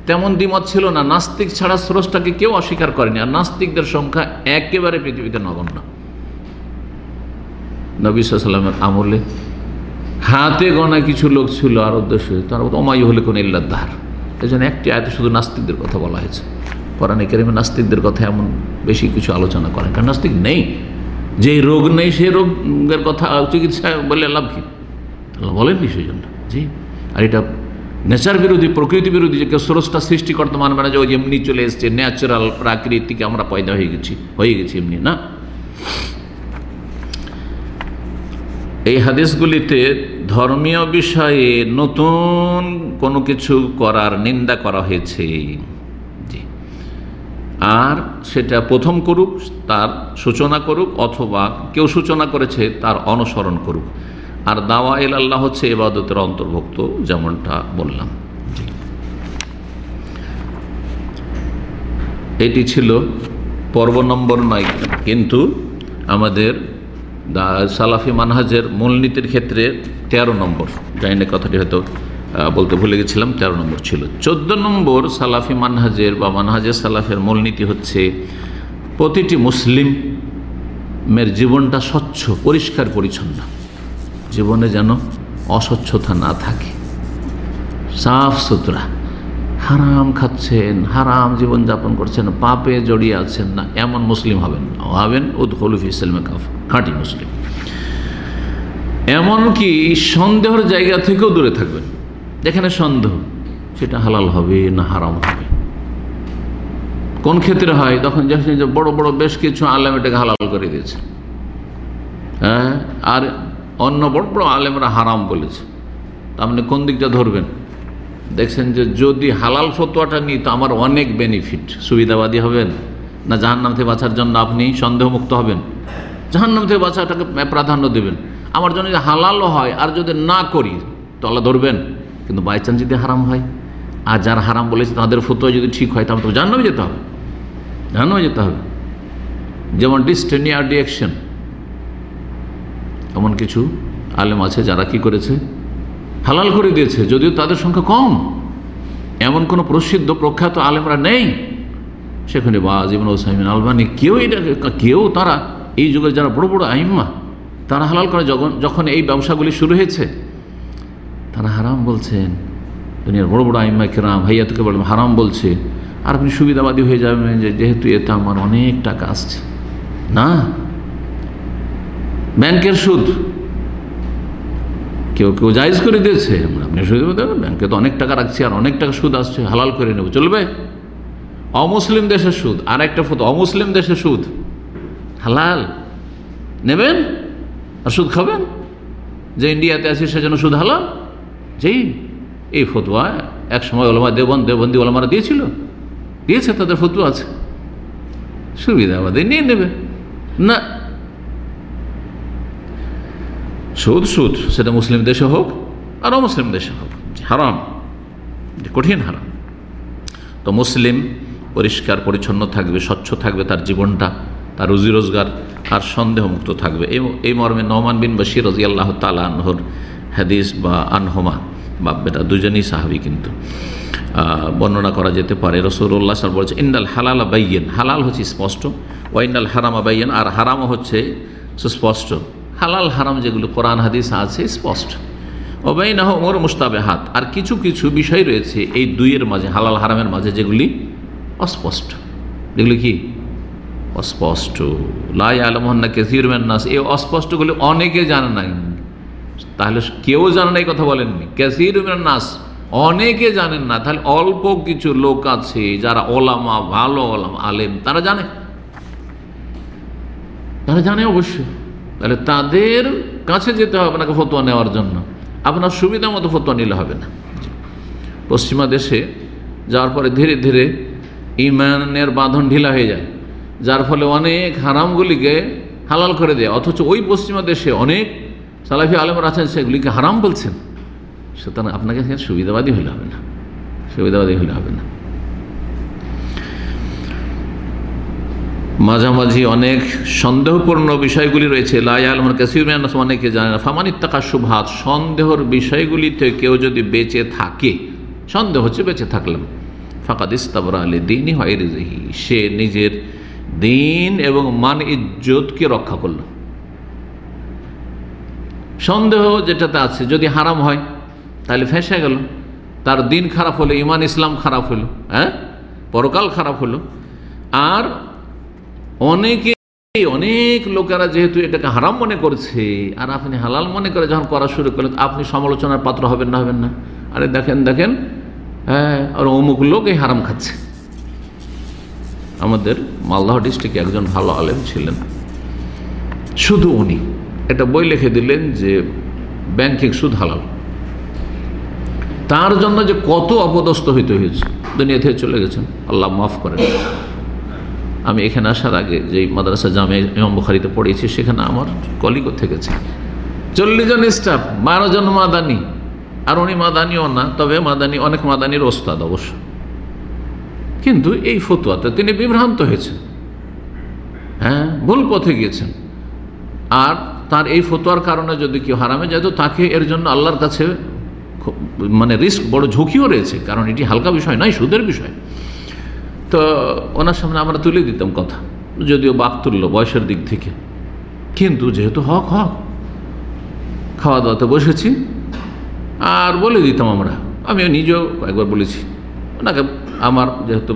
তেমন দ্বিমত ছিল না। নাস্তিক ছাড়া স্রষ্টাকে কেউ অস্বীকার করেনি। আর নাস্তিকদের সংখ্যা একেবারে পৃথিবীতে নগণ্য। নবী সাল্লামের আমলে হাতে গণা কিছু লোক ছিল আর উদ্দেশ্য তার অমায়ু হলে কোন ইল্লাদ্দার এই জন্য একটি আয়তে শুধু নাস্তিকদের কথা বলা হয়েছে। কোরআন কেরিমে নাস্তিকদের কথা এমন বেশি কিছু আলোচনা করেন। কারণ নাস্তিক নেই। যে রোগ নেই, সেই রোগের কথা চিকিৎসা বলে লাভ কি? বলেননি সেই জন্য। জি। আর এটা নেচার বিরোধী, প্রকৃতি বিরোধী যে কেউ স্রষ্টা সৃষ্টি করতে মানবে না যে ওই এমনি চলে এসছে ন্যাচারাল প্রাকৃতিক আমরা পয়দা হয়ে গেছি হয়ে গেছি এমনি, না? এই হাদিসগুলিতে ধর্মীয় বিষয়ে নতুন কোনো কিছু করার নিন্দা করা হয়েছে। আর সেটা প্রথম করুক, তার সূচনা করুক, অথবা কেউ সূচনা করেছে, তার অনুসরণ করুক। আর দাওয়া এল আল্লাহ হচ্ছে এবাদতের অন্তর্ভুক্ত, যেমনটা বললাম। এটি ছিল পর্ব নম্বর নয়, কিন্তু আমাদের সালাফি মানহাজের মূলনীতির ক্ষেত্রে ১৩ নম্বর। জানি না কথাটি হয়তো বলতে ভুলে গেছিলাম ১৩ নম্বর ছিল। ১৪ নম্বর সালাফি মানহাজের বা মানহাজের সালাফের মূলনীতি হচ্ছে, প্রতিটি মুসলিমের জীবনটা স্বচ্ছ, পরিষ্কার, পরিচ্ছন্ন। জীবনে যেন অস্বচ্ছতা না থাকে। সাফ সুতরা। হারাম খাচ্ছেন, হারাম জীবনযাপন করছেন, পাপে জড়িয়ে আছেন না। এমন মুসলিম হবেন হবেন উদ হলুফ ইসলামে খাঁটি মুসলিম। এমনকি সন্দেহের জায়গা থেকেও দূরে থাকবেন। যেখানে সন্দেহ, সেটা হালাল হবে না হারাম হবে। কোন ক্ষেত্রে হয়? তখন দেখছেন যে বড় বড় বেশ কিছু আলেম এটাকে হালাল করে দিয়েছে। হ্যাঁ? আর অন্য বড় বড় আলেমরা হারাম বলেছে। আপনি কোন দিকটা ধরবেন? দেখছেন যে যদি হালাল ফতোয়াটা নিই, তো আমার অনেক বেনিফিট সুবিধাবাদী হবেন না, জাহান্নাম থেকে বাঁচার জন্য আপনি সন্দেহমুক্ত হবেন। জাহান্নাম থেকে বাঁচাটাকে প্রাধান্য দেবেন। আমার জন্য যদি হালালও হয়, আর যদি না করি, তো আল্লাহ ধরবেন। কিন্তু বাই চান্স যদি হারাম হয়, আর যারা হারাম বলেছে, তাদের ফতোয়া যদি ঠিক হয়, তাহলে তো জাহান্নামে যেতে হবে। জাহান্নামে যেতে হবে। যেমন ডিস্টেনি আর ডিএকশন এমন কিছু আলেম আছে যারা কি করেছে? হালাল করে দিয়েছে, যদিও তাদের সংখ্যা কম। এমন কোনো প্রসিদ্ধ প্রখ্যাত আলেমরা নেই। সেখানে বা জীবন ওসাইমিন আলবানি, কেউ এটা, কেউ তারা এই যুগের যারা বড় বড় আইম্মা, তারা হালাল করে যখন যখন এই ব্যবসাগুলি শুরু হয়েছে, তারা হারাম বলছেন। দুনিয়ার বড় বড় আইম্মা কেরাম, ভাইয়া তোকে বলবেন হারাম বলছে। আর আপনি সুবিধাবাদী হয়ে যাবেন যে, যেহেতু এতে আমার অনেক টাকা আসছে। না। ব্যাংকের সুদ। কেউ কেউ জায়জ করে দিয়েছে। আপনি সুদ ব্যাংকে তো অনেক টাকা রাখছি আর অনেক টাকা সুদ আসছে, হালাল করে নেব। চলবে? অমুসলিম দেশের সুদ। আর একটা ফটো অমুসলিম দেশের সুদ। হালাল। নেবেন? আর সুদ খাবেন? যে ইন্ডিয়াতে আছে সেজন্য সুদ হালাল? যেই এই ফতুয়া এক সময় ওলামা দেবন দেবন্দি ওলামারা দিয়েছিল। দিয়েছে, তাদের ফতুয়া আছে। সুবিধা আমাদের নিয়ে নেবে। না সুদ সুদ, সেটা মুসলিম দেশে হোক আর অমুসলিম দেশে হোক। হারাম, কঠিন হারাম। তো মুসলিম পরিষ্কার, পরিচ্ছন্ন থাকবে, স্বচ্ছ থাকবে তার জীবনটা, তার রুজি রোজগার আর সন্দেহমুক্ত থাকবে। এই এই মর্মে নমান বিন বশির রাজি আল্লাহ তালা আনহর হাদিস বা আনহমা বা বেটা দুজনই সাহাবি কিন্তু। বর্ণনা করা যেতে পারে। রসুল্লাহ সাল বলছে ইন্দাল হালাল বাইয়েন। হালাল হচ্ছে স্পষ্ট। ও ওয়াইন্দাল হারামা বাইয়েন। আর হারামও হচ্ছে সুস্পষ্ট। হালাল হারাম যেগুলো কোরআন, হাদিস আছে, স্পষ্ট। না ওমর মুস্তাবে হাত আর কিছু কিছু বিষয় রয়েছে এই দুইয়ের মাঝে, হালাল হারামের মাঝে, যেগুলি অস্পষ্ট। যেগুলি কি? অস্পষ্ট। লাই আলমহন্না কেসির নাস। এই অস্পষ্টগুলি অনেকে জানে নাই। তাহলে কেউ জানে না এই কথা বলেননি। কেসির নাস। অনেকে জানেন না। তাহলে অল্প কিছু লোক আছে যারা ওলামা, ভালো ওলামা, আলেম, তারা জানে। তারা জানে অবশ্যই। তাহলে তাদের কাছে যেতে হবে আপনাকে ফতোয়া নেওয়ার জন্য। আপনার সুবিধা মতো ফতোয়া নিলে হবে না। পশ্চিমা দেশে যাওয়ার পরে ধীরে ধীরে ইমানের বাঁধন ঢিলা হয়ে যায়। যার ফলে অনেক হারামগুলিকে হালাল করে দেয়। অথচ ওই পশ্চিমা দেশে অনেক সালাফি আলমরা আছেন, সেগুলিকে হারাম বলছেন। সুতরাং আপনাকে সুবিধাবাদী হলে হবে না। সুবিধাবাদী হলে হবে না। মাঝামাঝি অনেক সন্দেহপূর্ণ বিষয়গুলি রয়েছে। আলমার কাসিউমিয়ান অনেকে জানে না। ফামান ইত্তাকা সুভাত সন্দেহর বিষয়গুলিতে কেউ যদি বেঁচে থাকে, সন্দেহ হচ্ছে বেঁচে থাকলাম। ফাঁকাদ ইস্তাবর আলী দিনই হয় রিজহি সে নিজের দিন এবং মান ইজ্জতকে রক্ষা করল। সন্দেহ যেটাতে আছে, যদি হারাম হয়, তাহলে ফেঁসে গেল। তার দিন খারাপ হলো, ইমান ইসলাম খারাপ হলো হ্যাঁ? পরকাল খারাপ হলো। আর অনেকে, অনেক লোকেরা যেহেতু এটাকে হারাম মনে করছে, আর আপনি হালাল মনে করে যখন করা শুরু করলেন, আপনি সমালোচনার পাত্র হবেন না হবেন না। আরে দেখেন দেখেন হ্যাঁ আর অমুক লোক এই হারাম খাচ্ছে। আমাদের মালদহ ডিস্ট্রিক্টে একজন ভালো আলেম ছিলেন। শুধু উনি, একটা বই লিখে দিলেন যে, ব্যাংকিং সুদ হালাল। তার জন্য যে কত অপদস্থ হইতে হয়েছে দুনিয়া থেকে চলে গেছেন, আল্লাহ মাফ করেন। আমি এখানে আসার আগে যে মাদ্রাসা জামে ইমাম বুখারিতে পড়েছি সেখানে আমার কলিগও থেকেছে। চল্লিশ জন স্টাফ বারো জন মাদানি। আর উনি মাদানিও না, তবে মাদানি, অনেক মাদানির ওস্তাদ অবশ্য। কিন্তু এই ফতুয়াতে তিনি বিভ্রান্ত হয়েছেন। হ্যাঁ ভুল পথে গিয়েছেন। আর তার এই ফতোয়ার কারণে যদি কেউ হারামে যায়, তো তাকে এর জন্য আল্লাহর কাছে মানে রিস্ক বড় ঝুঁকিও রয়েছে, কারণ এটি হালকা বিষয় নয়, সুদের বিষয়। তো ওনার সামনে আমরা তুলে দিতাম কথা। যদিও বাক তুলল বয়সের দিক থেকে। কিন্তু যেহেতু হক হক। খাওয়া দাওয়াতে বসেছি। আর বলে দিতাম আমরা। আমিও নিজেও একবার বলেছি। ওনাকে আমার যেহেতু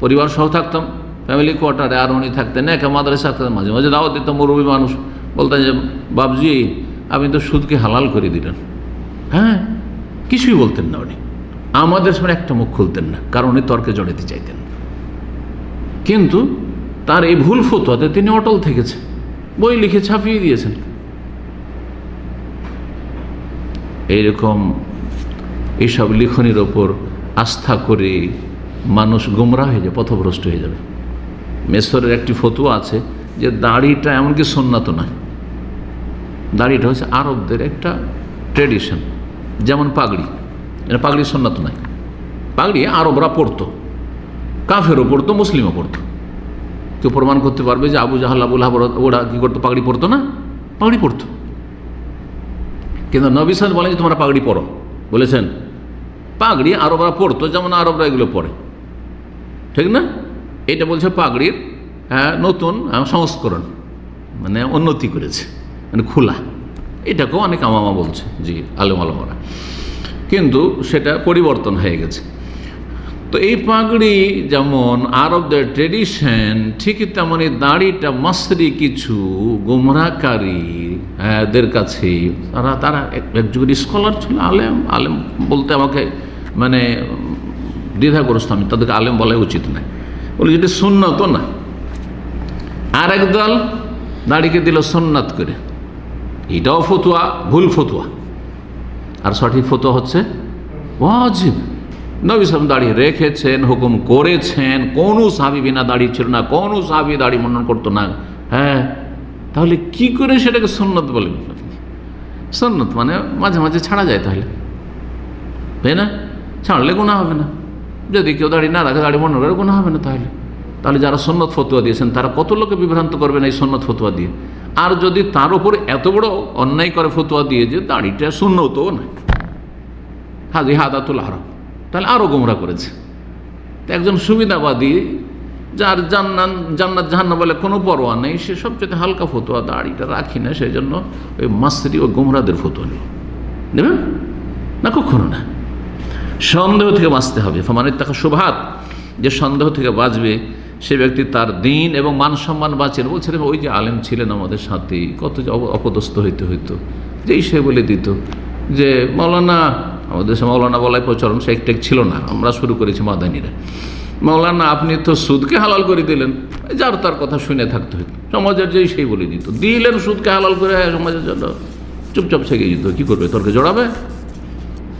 পরিবার সহ থাকতাম ফ্যামিলি কোয়ার্টারে আর উনি থাকতেন, একা মাদ্রাসা থাকতেন, মাঝে মাঝে দাওয়াত দিতাম, মুরব্বী মানুষ বলতেন যে বাবজি আপনি তো সুদকে হালাল করে দিলেন। হ্যাঁ কিছুই বলতেন না উনি। আমাদের সামনে একটা মুখ খুলতেন না, কারণ উনি তর্কে জড়াতে চাইতেন। কিন্তু তার এই ভুল ফতোয়াতে তিনি অটল থেকেছেন বই লিখে ছাপিয়ে দিয়েছেন। এইরকম এইসব লিখনির ওপর আস্থা করে মানুষ গুমরা হয়ে যাবে পথভ্রষ্ট হয়ে যাবে। মেসরের একটি ফতুয়া আছে যে দাড়িটা এমনকি সন্ন্যাত নয়। দাড়িটা হচ্ছে আরবদের একটা ট্রেডিশন যেমন পাগড়ি। এটা পাগড়ি সন্ন্যাত নয়। পাগড়ি আরবরা পড়তো কাফেরও পড়তো মুসলিমও পড়তো কেউ প্রমাণ করতে পারবে যে আবু জাহাল আবুল ওরা কী করতো? পাগড়ি পড়তো না? পাগড়ি পড়তো কিন্তু নবী সাল বলেন যে তোমরা পাগড়ি পড়ো বলেছেন পাগড়ি আরবরা পড়তো যেমন আরবরা এগুলো পড়ে ঠিক না? এটা বলছে পাগড়ির হ্যাঁ, নতুন হ্যাঁ, সংস্করণ মানে উন্নতি করেছে মানে খোলা। এটাকেও অনেক আমামা বলছে জি আলম আলমরা। কিন্তু সেটা পরিবর্তন হয়ে গেছে। তো এই পাগড়ি যেমন আরবদের ট্রেডিশন ঠিকই তেমনই দাড়িটা মাসরি কিছু গুমরাকারী হ্যাঁ, দের কাছে তারা তারা এক- এক যুগের স্কলার ছিল আলেম আলেম বলতে আমাকে মানে দ্বিধা দ্বিধাগ্রস্ত আমি তাদেরকে আলেম বলাই উচিত নয়। বলে যেটা সুন্নত না। আর এক দল দাড়িকে দিল সন্ন্যাত করে। এটাও ফতুয়া ভুল ফতুয়া। আর সঠিক ফতুয়া হচ্ছে ওয়াজিব। নবী সালাম দাঁড়িয়ে রেখেছেন, হুকুম করেছেন। কোনো সাহাবি বিনা দাঁড়িয়ে ছিল না, কোনো সাহাবি দাড়ি মন্ডন করতো না। হ্যাঁ তাহলে কি করে সেটাকে সন্ন্যত আপনি? সন্ন্যত মানে মাঝে মাঝে ছাড়া যায় তাহলে। তাই না? ছাড়লে গুণা হবে না। যদি কেউ দাড়ি না রাখে, দাড়ি মনে করে গুণা হবে না তাহলে। তাহলে যারা সন্ন্যত ফতুয়া দিয়েছেন, তারা কত লোকে বিভ্রান্ত করবেন এই সন্ন্যত ফতুয়া দিয়ে? আর যদি তার উপরে এত বড় অন্যায় করে ফতুয়া দিয়ে যে দাড়িটা শূন্যতও না হাজি হাদাতুল আরব তাহলে আরও গোমরা করেছে। তো একজন সুবিধাবাদী, যার জান্নান, জান্নাত জাহান্ন বলে কোনো পরোয়া নেই, সে সবচেয়ে হালকা ফতোয়া দাড়িটা রাখি না সেই জন্য ওই মাস্তারি ও গোমরাদের ফতোয়া নেই। নেবেন না, কখনো না। সন্দেহ থেকে বাঁচতে হবে। ফমানের তাকে শোভাত যে সন্দেহ থেকে বাঁচবে, সে ব্যক্তি তার দিন এবং মান সম্মান বাঁচেন বলছিলেন ওই যে আলেম ছিলেন আমাদের সাথে, কত অপদস্থ হইতে হইতো। যেই সে বলে দিত যে, মৌলানা আমাদের দেশে মৌলানা বলায় প্রচলন, সে একটেক ছিল না। আমরা শুরু করেছি মাদানিরা। মৌলানা আপনি তো সুদকে হালাল করে দিলেন। যার তার কথা শুনে থাকতে হইতো। সমাজের যেই সেই বলে দিত। দিলেন সুদকে হালাল করে সমাজের জন্য চুপচাপ ছেগে যেত। কী করবে? তর্কে জড়াবে?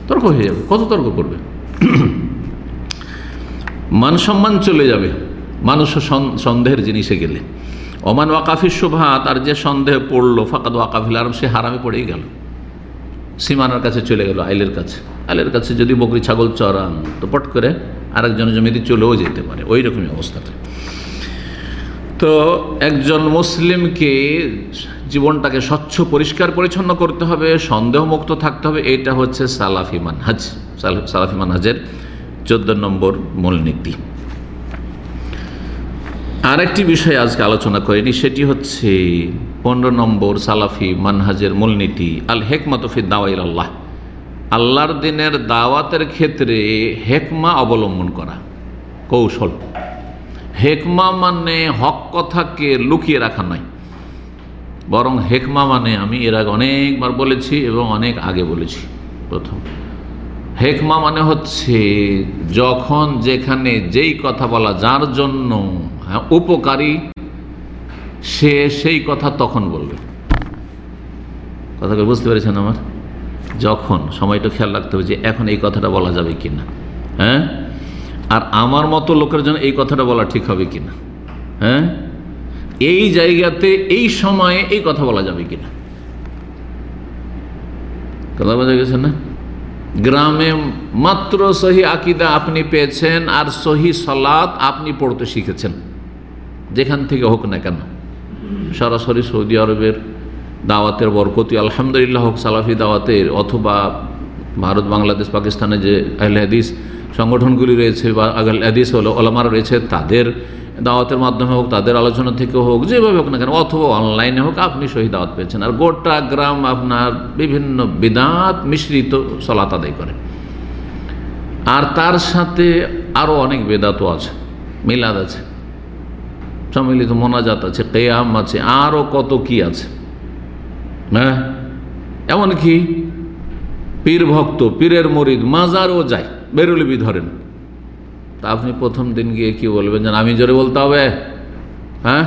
তর্ক হয়ে যাবে। কত তর্ক করবে? মান সম্মান চলে যাবে। মানুষ সন্দেহের জিনিসে গেলে। অমান ওয়াকাফির শোভাত আর যে সন্দেহ পড়ল, ফাঁকাদ ওয়াকাফিল আরম, সে হারামে পড়েই গেল। সীমানার কাছে চলে গেল আইলের কাছে। আইলের কাছে যদি বকরি ছাগল চড়ান তো পট করে আরেকজনের জমিতে চলেও যেতে পারে। ওই রকমই অবস্থাটা তো একজন মুসলিমকে জীবনটাকে স্বচ্ছ, পরিষ্কার, পরিচ্ছন্ন করতে হবে, সন্দেহমুক্ত থাকতে হবে, এটা হচ্ছে সালাফি মানহাজ। সালাফি মানহাজের চোদ্দ নম্বর মূলনীতি। আরেকটি বিষয় আজকে আলোচনা করিনি, সেটি হচ্ছে পনেরো নম্বর সালাফি মানহাজের মূলনীতি আল হেকমতফি দাওয়াইল আল্লাহ আল্লাহর দিনের দাওয়াতের ক্ষেত্রে হেকমা অবলম্বন করা কৌশল। হেকমা মানে হক কথাকে লুকিয়ে রাখা নয়। বরং হেকমা মানে আমি এর আগে অনেকবার বলেছি এবং অনেক আগে বলেছি। প্রথম। হেকমা মানে হচ্ছে যখন যেখানে যেই কথা বলা যার জন্য হ্যাঁ, উপকারী সে সেই কথা তখন বলবে। কথাকে বুঝতে পেরেছেন আমার? যখন, সময়টা খেয়াল রাখতে হবে যে এখন এই কথাটা বলা যাবে কি না হ্যাঁ? আর আমার মতো লোকের জন্য এই কথাটা বলা ঠিক হবে কি না হ্যাঁ? এই জায়গাতে, এই সময়ে এই কথা বলা যাবে কিনা। কথা বোঝা গেছে না? গ্রামে মাত্র সহি আকিদা আপনি পেয়েছেন আর সহি সলাৎ আপনি পড়তে শিখেছেন। যেখান থেকে হোক না কেন। সরাসরি সৌদি আরবের দাওয়াতের বরকতি আলহামদুলিল্লাহ হোক সালাফি দাওয়াতের অথবা ভারত, বাংলাদেশ, পাকিস্তানে যে আহলে হাদিস সংগঠনগুলি রয়েছে বা আহলে হাদিস ওলামার রয়েছে, তাদের দাওয়াতের মাধ্যমে হোক, তাদের আলোচনা থেকে হোক, যেভাবে হোক না কেন, অথবা অনলাইনে হোক, আপনি শহীদ দাওয়াত পেয়েছেন। আর গোটা গ্রাম আপনার বিভিন্ন বিদাত মিশ্রিত সলাত আদায় করে আর তার সাথে আরও অনেক বেদাতও আছে, মিলাদ আছে। সম্মিলিত মোনাজাত আছে, কেয়াম আছে আরও কত কি আছে? হ্যাঁ? এমনকি পীর ভক্ত, পীরের মরিদ, মাজারও যায়, বেরুলিবি ধরেন। তা আপনি প্রথম দিন গিয়ে কি বলবেন? যেন আমি জোরে বলতে হবে? হ্যাঁ?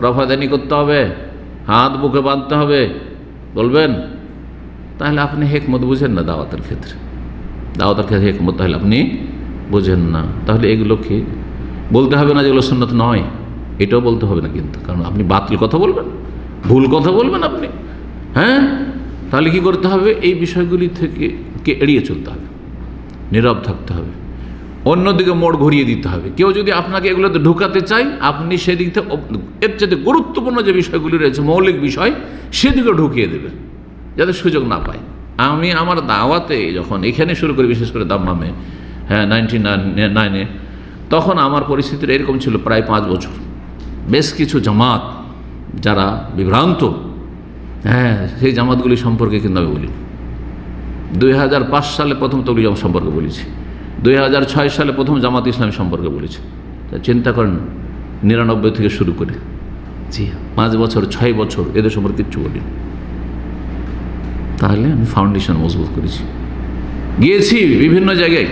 রফাদানি করতে হবে? হাত বুকে বাঁধতে হবে? বলবেন? তাহলে আপনি হেকমত বুঝেন না দাওয়াতের ক্ষেত্রে। দাওয়াতের ক্ষেত্রে হেকমত তাহলে আপনি বুঝেন না। তাহলে এগুলো কি? বলতে হবে না যেগুলো সুন্নত নয়। এটাও বলতে হবে না কিন্তু, কারণ আপনি বাতিল কথা বলবেন, ভুল কথা বলবেন আপনি হ্যাঁ? তাহলে কি করতে হবে? এই বিষয়গুলি থেকে কে এড়িয়ে চলতে হবে, নীরব থাকতে হবে, অন্যদিকে মোড় ঘুরিয়ে দিতে হবে। কেউ যদি আপনাকে এগুলোতে ঢুকাতে চাই আপনি সেদিক থেকে এর চেয়ে গুরুত্বপূর্ণ যে বিষয়গুলি রয়েছে, মৌলিক বিষয়, সেদিকে ঢুকিয়ে দেবেন যাতে সুযোগ না পায়। আমি আমার দাওয়াতে যখন এখানে শুরু করি, বিশেষ করে দাম্মামে হ্যাঁ নাইনটি নাইনে তখন আমার পরিস্থিতির এরকম ছিল প্রায় পাঁচ বছর। বেশ কিছু জামাত যারা বিভ্রান্ত হ্যাঁ সেই জামাতগুলি সম্পর্কে কিন্তু আমি বলি দুই হাজার পাঁচ সালে প্রথম তবলি জামাত সম্পর্কে বলেছি। দুই হাজার ছয় সালে প্রথম জামাত ইসলাম সম্পর্কে বলেছি। তা চিন্তা করেন নিরানব্বই থেকে শুরু করে জি। পাঁচ বছর ছয় বছর এদের সম্পর্কে কিচ্ছু বলিনি। তাহলে আমি ফাউন্ডেশন মজবুত করেছি। গিয়েছি বিভিন্ন জায়গায়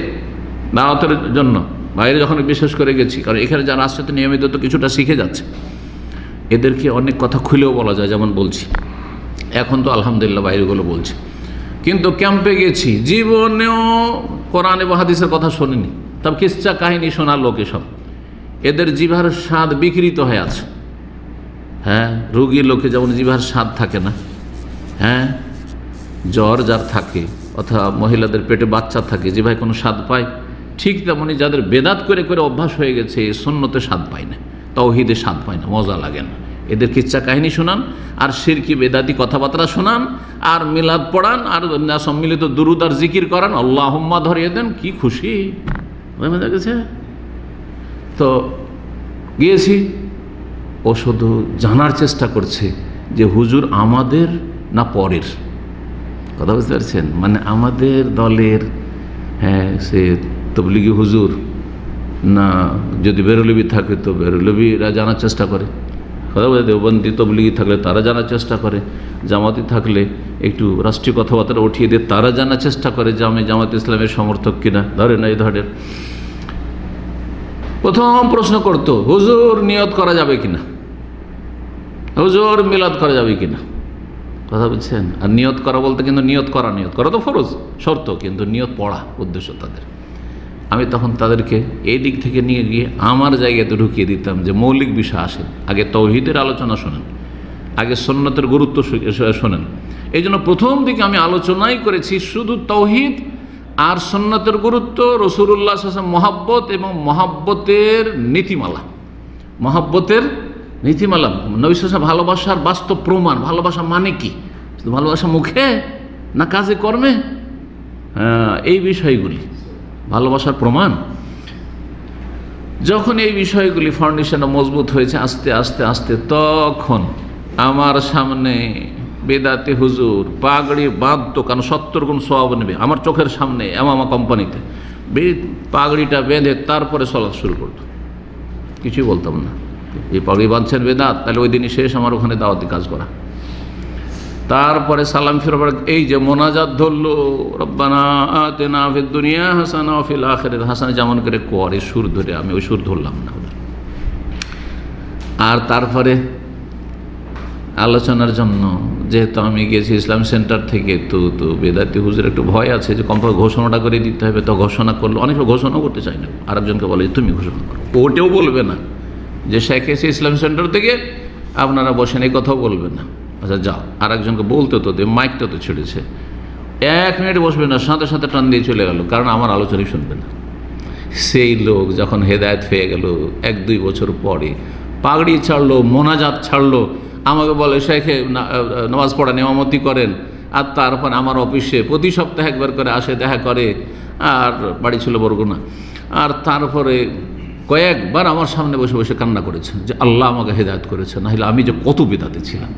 দাওয়াতের জন্য। বাইরে যখন বিশেষ করে গেছি, কারণ এখানে যারা আসছে তো নিয়মিত তো কিছুটা শিখে যাচ্ছে। এদেরকে অনেক কথা খুলেও বলা যায়, যেমন বলছি। এখন তো আলহামদুলিল্লাহ বাইরেগুলো বলছি। কিন্তু ক্যাম্পে গেছি, জীবনেও কোরআন এবং হাদিসের কথা শোনেনি। তবে কিচ্ছা কাহিনী শোনার লোক এসব। এদের জিভার স্বাদ বিকৃত হয়ে আছে। হ্যাঁ রুগী লোকে যেমন জিভার স্বাদ থাকে না। হ্যাঁ জ্বর যার থাকে, অথবা মহিলাদের পেটে বাচ্চা থাকে, জিভায় কোনো স্বাদ পায়? ঠিক তেমনি যাদের বেদাত করে করে অভ্যাস হয়ে গেছে সন্ন্যতে স্বাদ পায় না তৌহিদে স্বাদ পায় না, মজা লাগে না। এদের কিচ্ছা কাহিনী শোনান, আর সিরকি বেদাতি কথাবার্তা শোনান, আর মিলাদ পড়ান, আর সম্মিলিত দুরুদ আর জিকির করান, আল্লাহম্মা ধরিয়ে দেন, কি খুশি। গেছে তো গিয়েছি, ও শুধু জানার চেষ্টা করছে যে হুজুর আমাদের না পরের? কথা বুঝতে পারছেন? মানে আমাদের দলের হ্যাঁ সে তবলিগি হুজুর? না, যদি বেরোলবি থাকে তো বেরোলবিরা জানার চেষ্টা করে। কথা বলতে দেওবন্দি তবলিগি থাকলে তারা জানার চেষ্টা করে। জামাতি থাকলে একটু রাষ্ট্রীয় কথাবার্তা উঠিয়ে দিয়ে তারা জানার চেষ্টা করে যে আমি জামাত ইসলামের সমর্থক কিনা। ধরে না এই ধরনের। প্রথম প্রশ্ন করত, হুজুর নিয়ত করা যাবে কিনা? হুজুর মিলাদ করা যাবে কিনা? কথা বলছেন? আর নিয়ত করা বলতে কিন্তু নিয়ত করা নিয়ত। করা তো ফরজ, শর্ত, কিন্তু নিয়ত পড়া উদ্দেশ্য তাদের। আমি তখন তাদেরকে এই দিক থেকে নিয়ে গিয়ে আমার জায়গাতে ঢুকিয়ে দিতাম যে মৌলিক বিষয় আসেন। আগে তৌহিদের আলোচনা শোনেন, আগে সন্ন্যতের গুরুত্ব শোনেন। এই জন্য প্রথম দিকে আমি আলোচনাই করেছি শুধু তৌহিদ আর সন্ন্যতের গুরুত্ব রসুল্লাহ মহাব্বত এবং মহাব্বতের নীতিমালা। মহাব্বতের নীতিমালা নৈশা ভালোবাসার বাস্তব প্রমাণ, ভালোবাসা মানে কি? ভালোবাসা মুখে না কাজে কর্মে? এই বিষয়গুলি। ভালোবাসার প্রমাণ? যখন এই বিষয়গুলি ফাউন্ডেশনটা মজবুত হয়েছে, আস্তে আস্তে আস্তে, তখন আমার সামনে বেদাতে হুজুর, পাগড়ি বাঁধতো, কারণ সত্তর গুণ সব নেবে, আমার চোখের সামনে, এমামা কোম্পানিতে। পাগড়িটা বেঁধে তারপরে চলা শুরু করতো। কিছুই বলতাম না। এই পাগড়ি বাঁধছেন বেদাত, তাহলে ওই দিনই শেষ, আমার ওখানে দাওয়াতি কাজ করা। তারপরে সালাম ফিরবার এই যে মোনাজাত ধরলো, রব্বানা আতেনা ফির দুনিয়া হাসানা হাসানা যেমন করে করে সুর ধরে, আমি ওই সুর ধরলাম না। আর তারপরে আলোচনার জন্য, যেহেতু আমি গেছি ইসলাম সেন্টার থেকে, তো তো বেদাতি হুজুর একটু ভয় আছে যে কমপক্ষে ঘোষণাটা করে দিতে হবে, তো ঘোষণা করল। অনেক ঘোষণাও করতে চাই না। আরেকজনকে বলে তুমি ঘোষণা করো। ওটেও বলবে না। যে শেখ এসে ইসলাম সেন্টার থেকে আপনারা বসেন, এই কথাও বলবে না। আচ্ছা যাও। আর একজনকে বলতে তো দে, মাইকটা তো ছেড়েছে। এক মিনিট বসবে না, সাথে সাথে টান দিয়ে চলে গেল, কারণ আমার আলোচনাই শুনবে না। সেই লোক যখন হেদায়ত হয়ে গেল, এক দুই বছর পরে, পাগড়ি ছাড়লো, মোনাজাত ছাড়লো, আমাকে বলে, শেখে নামাজ পড়া নেমামতি করেন। আর তারপর আমার অফিসে প্রতি সপ্তাহে একবার করে আসে, দেখা করে, আর বাড়ি ছিল বরগুনা। আর তারপরে কয়েকবার আমার সামনে বসে বসে কান্না করেছেন যে আল্লাহ আমাকে হেদায়ত করেছে, নাহলে আমি যে কত বেদাতে ছিলাম।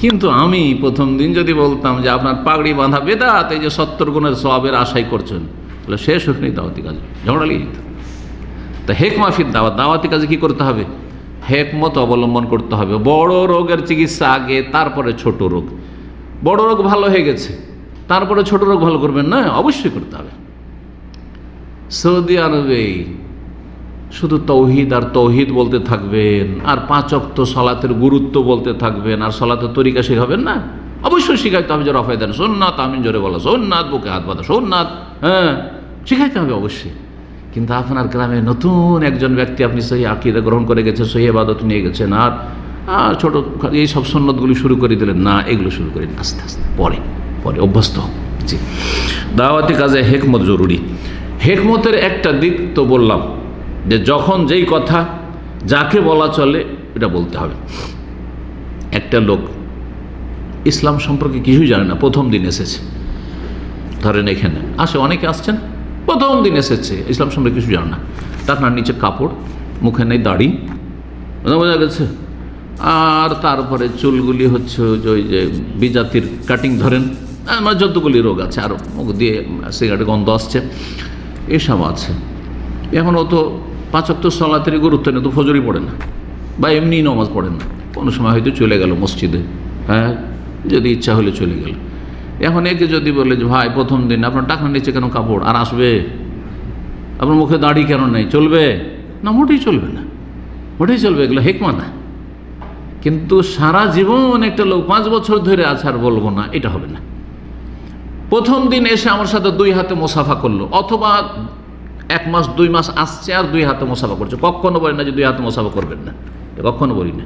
কিন্তু আমি প্রথম দিন যদি বলতাম যে আপনার পাগড়ি বাঁধা বেদাত, এই যে সত্তর গুণের সবের আশাই করছেন, তাহলে শেষ হোক হয়নি দাওয়াতি কাজে। ঝগড়া লেগে যেত। তা হেক মাফির দাওয়াত। দাওয়াতি কাজে কি করতে হবে? হেকমত অবলম্বন করতে হবে। বড় রোগের চিকিৎসা আগে, তারপরে ছোট রোগ। বড় রোগ ভালো হয়ে গেছে, তারপরে ছোট রোগ ভালো করবেন না? অবশ্যই করতে হবে। সৌদি আরবে শুধু তৌহিদ আর তৌহিদ বলতে থাকবেন, আর পাঁচ অক্ত সলাতের গুরুত্ব বলতে থাকবেন, আর সলাতের তরিকা শেখাবেন না? অবশ্যই শিখাইতে হবে যে রফায় দেন সোননাথ আমিন জোরে বলা। সোননাথ বুকে হাত বাঁধা। সোননাথ হ্যাঁ শিখাইতে হবে অবশ্যই। কিন্তু আপনার গ্রামে নতুন একজন ব্যক্তি আপনি সেই আকিদা গ্রহণ করে গেছেন সেই আবাদত নিয়ে গেছেন, আর আর ছোটো এই সব সন্ন্যতগুলি শুরু করে দিলেন। না, এগুলো শুরু করেন। আস্তে আস্তে, পরে পরে অভ্যস্ত জি। দাওয়াতি কাজে হেকমত জরুরি। হেকমতের একটা দিক তো বললাম। যে যখন যেই কথা যাকে বলা চলে, এটা বলতে হবে। একটা লোক ইসলাম সম্পর্কে কিছুই জানে না, প্রথম দিন এসেছে। ধরেন এখানে, আসে, অনেকে আসছেন, প্রথম দিন এসেছে, ইসলাম সম্পর্কে কিছু জানে না। টাকনার নিচে কাপড়, মুখে নেই দাড়ি। বোঝা গেছে? আর তারপরে চুলগুলি হচ্ছে ওই যে বিজাতির কাটিং ধরেন আমার যতগুলি রোগ আছে, আর মুখ দিয়ে, সিগারেট গন্ধ আসছে এসব আছে। এখন ও পাঁচক্ত সলাতের গুরুত্ব নেই তো ফজরই পড়ে না, বা এমনি নমাজ পড়ে না। কোনো সময় হয়তো চলে গেল মসজিদে হ্যাঁ? যদি ইচ্ছা হলে চলে গেল। এখন একে যদি বলে যে, ভাই, প্রথম দিন আপনার টাকা নিচে কেন কাপড়? আর আসবে? আপনার মুখে দাড়ি কেন নেই? চলবে? না, মোটেই চলবে না। মোটেই চলবে, এগুলো হেকমা না। কিন্তু সারা জীবন একটা লোক পাঁচ বছর ধরে আছে আর বলব না, এটা হবে না। প্রথম দিন এসে আমার সাথে দুই হাতে মোসাফা করল, অথবা এক মাস, দুই মাস আসছে আর দুই হাতে মোসাফা করছে। কখনো বলি না যে দুই হাতে মোসাফা করবেন না। কখনো বলি না।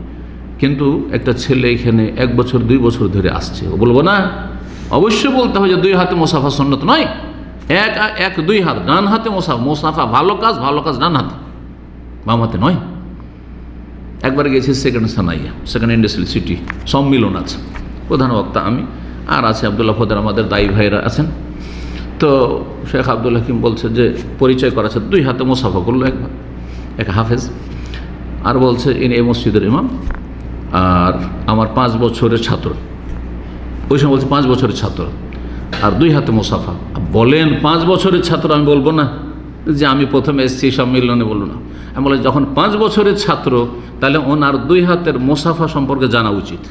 কিন্তু একটা ছেলে এখানে এক বছর, দুই বছর ধরে আসছে। ও বলব না, অবশ্যই বলতে হবে যে দুই হাতে মোসাফা সন্ন্যত নয়। এক এক, দুই হাত, ডান হাতে মোসাফা মোসাফা ভালো কাজ ভালো কাজ ডান হাতে। বাম হাতে নয়। একবার গেছি সেকেন্ড সানাইয়া, সেকেন্ড ইন্ডাস্ট্রিয়াল সিটি সম্মিলন আছে। প্রধান বক্তা আমি, আর আছে আবদুল্লাহ ফদের আমাদের দায়ী ভাইরা আছেন। তো শেখ আব্দুল হাকিম বলছে যে, পরিচয় করাছে, দুই হাতে মোসাফা করল একবার, এক হাফেজ, আর বলছে, ইনি এই মসজিদের ইমাম, আর আমার পাঁচ বছরের ছাত্র। ওই সময় বলছে, পাঁচ বছরের ছাত্র। আর দুই হাতে মোসাফা। বলেন, পাঁচ বছরের ছাত্র, আমি বলব না। যে, আমি প্রথমে এসেছি সম্মিলনে বলব না। আমি বলে যখন পাঁচ বছরের ছাত্র, তাহলে ওনার দুই হাতের মোসাফা সম্পর্কে জানা উচিত।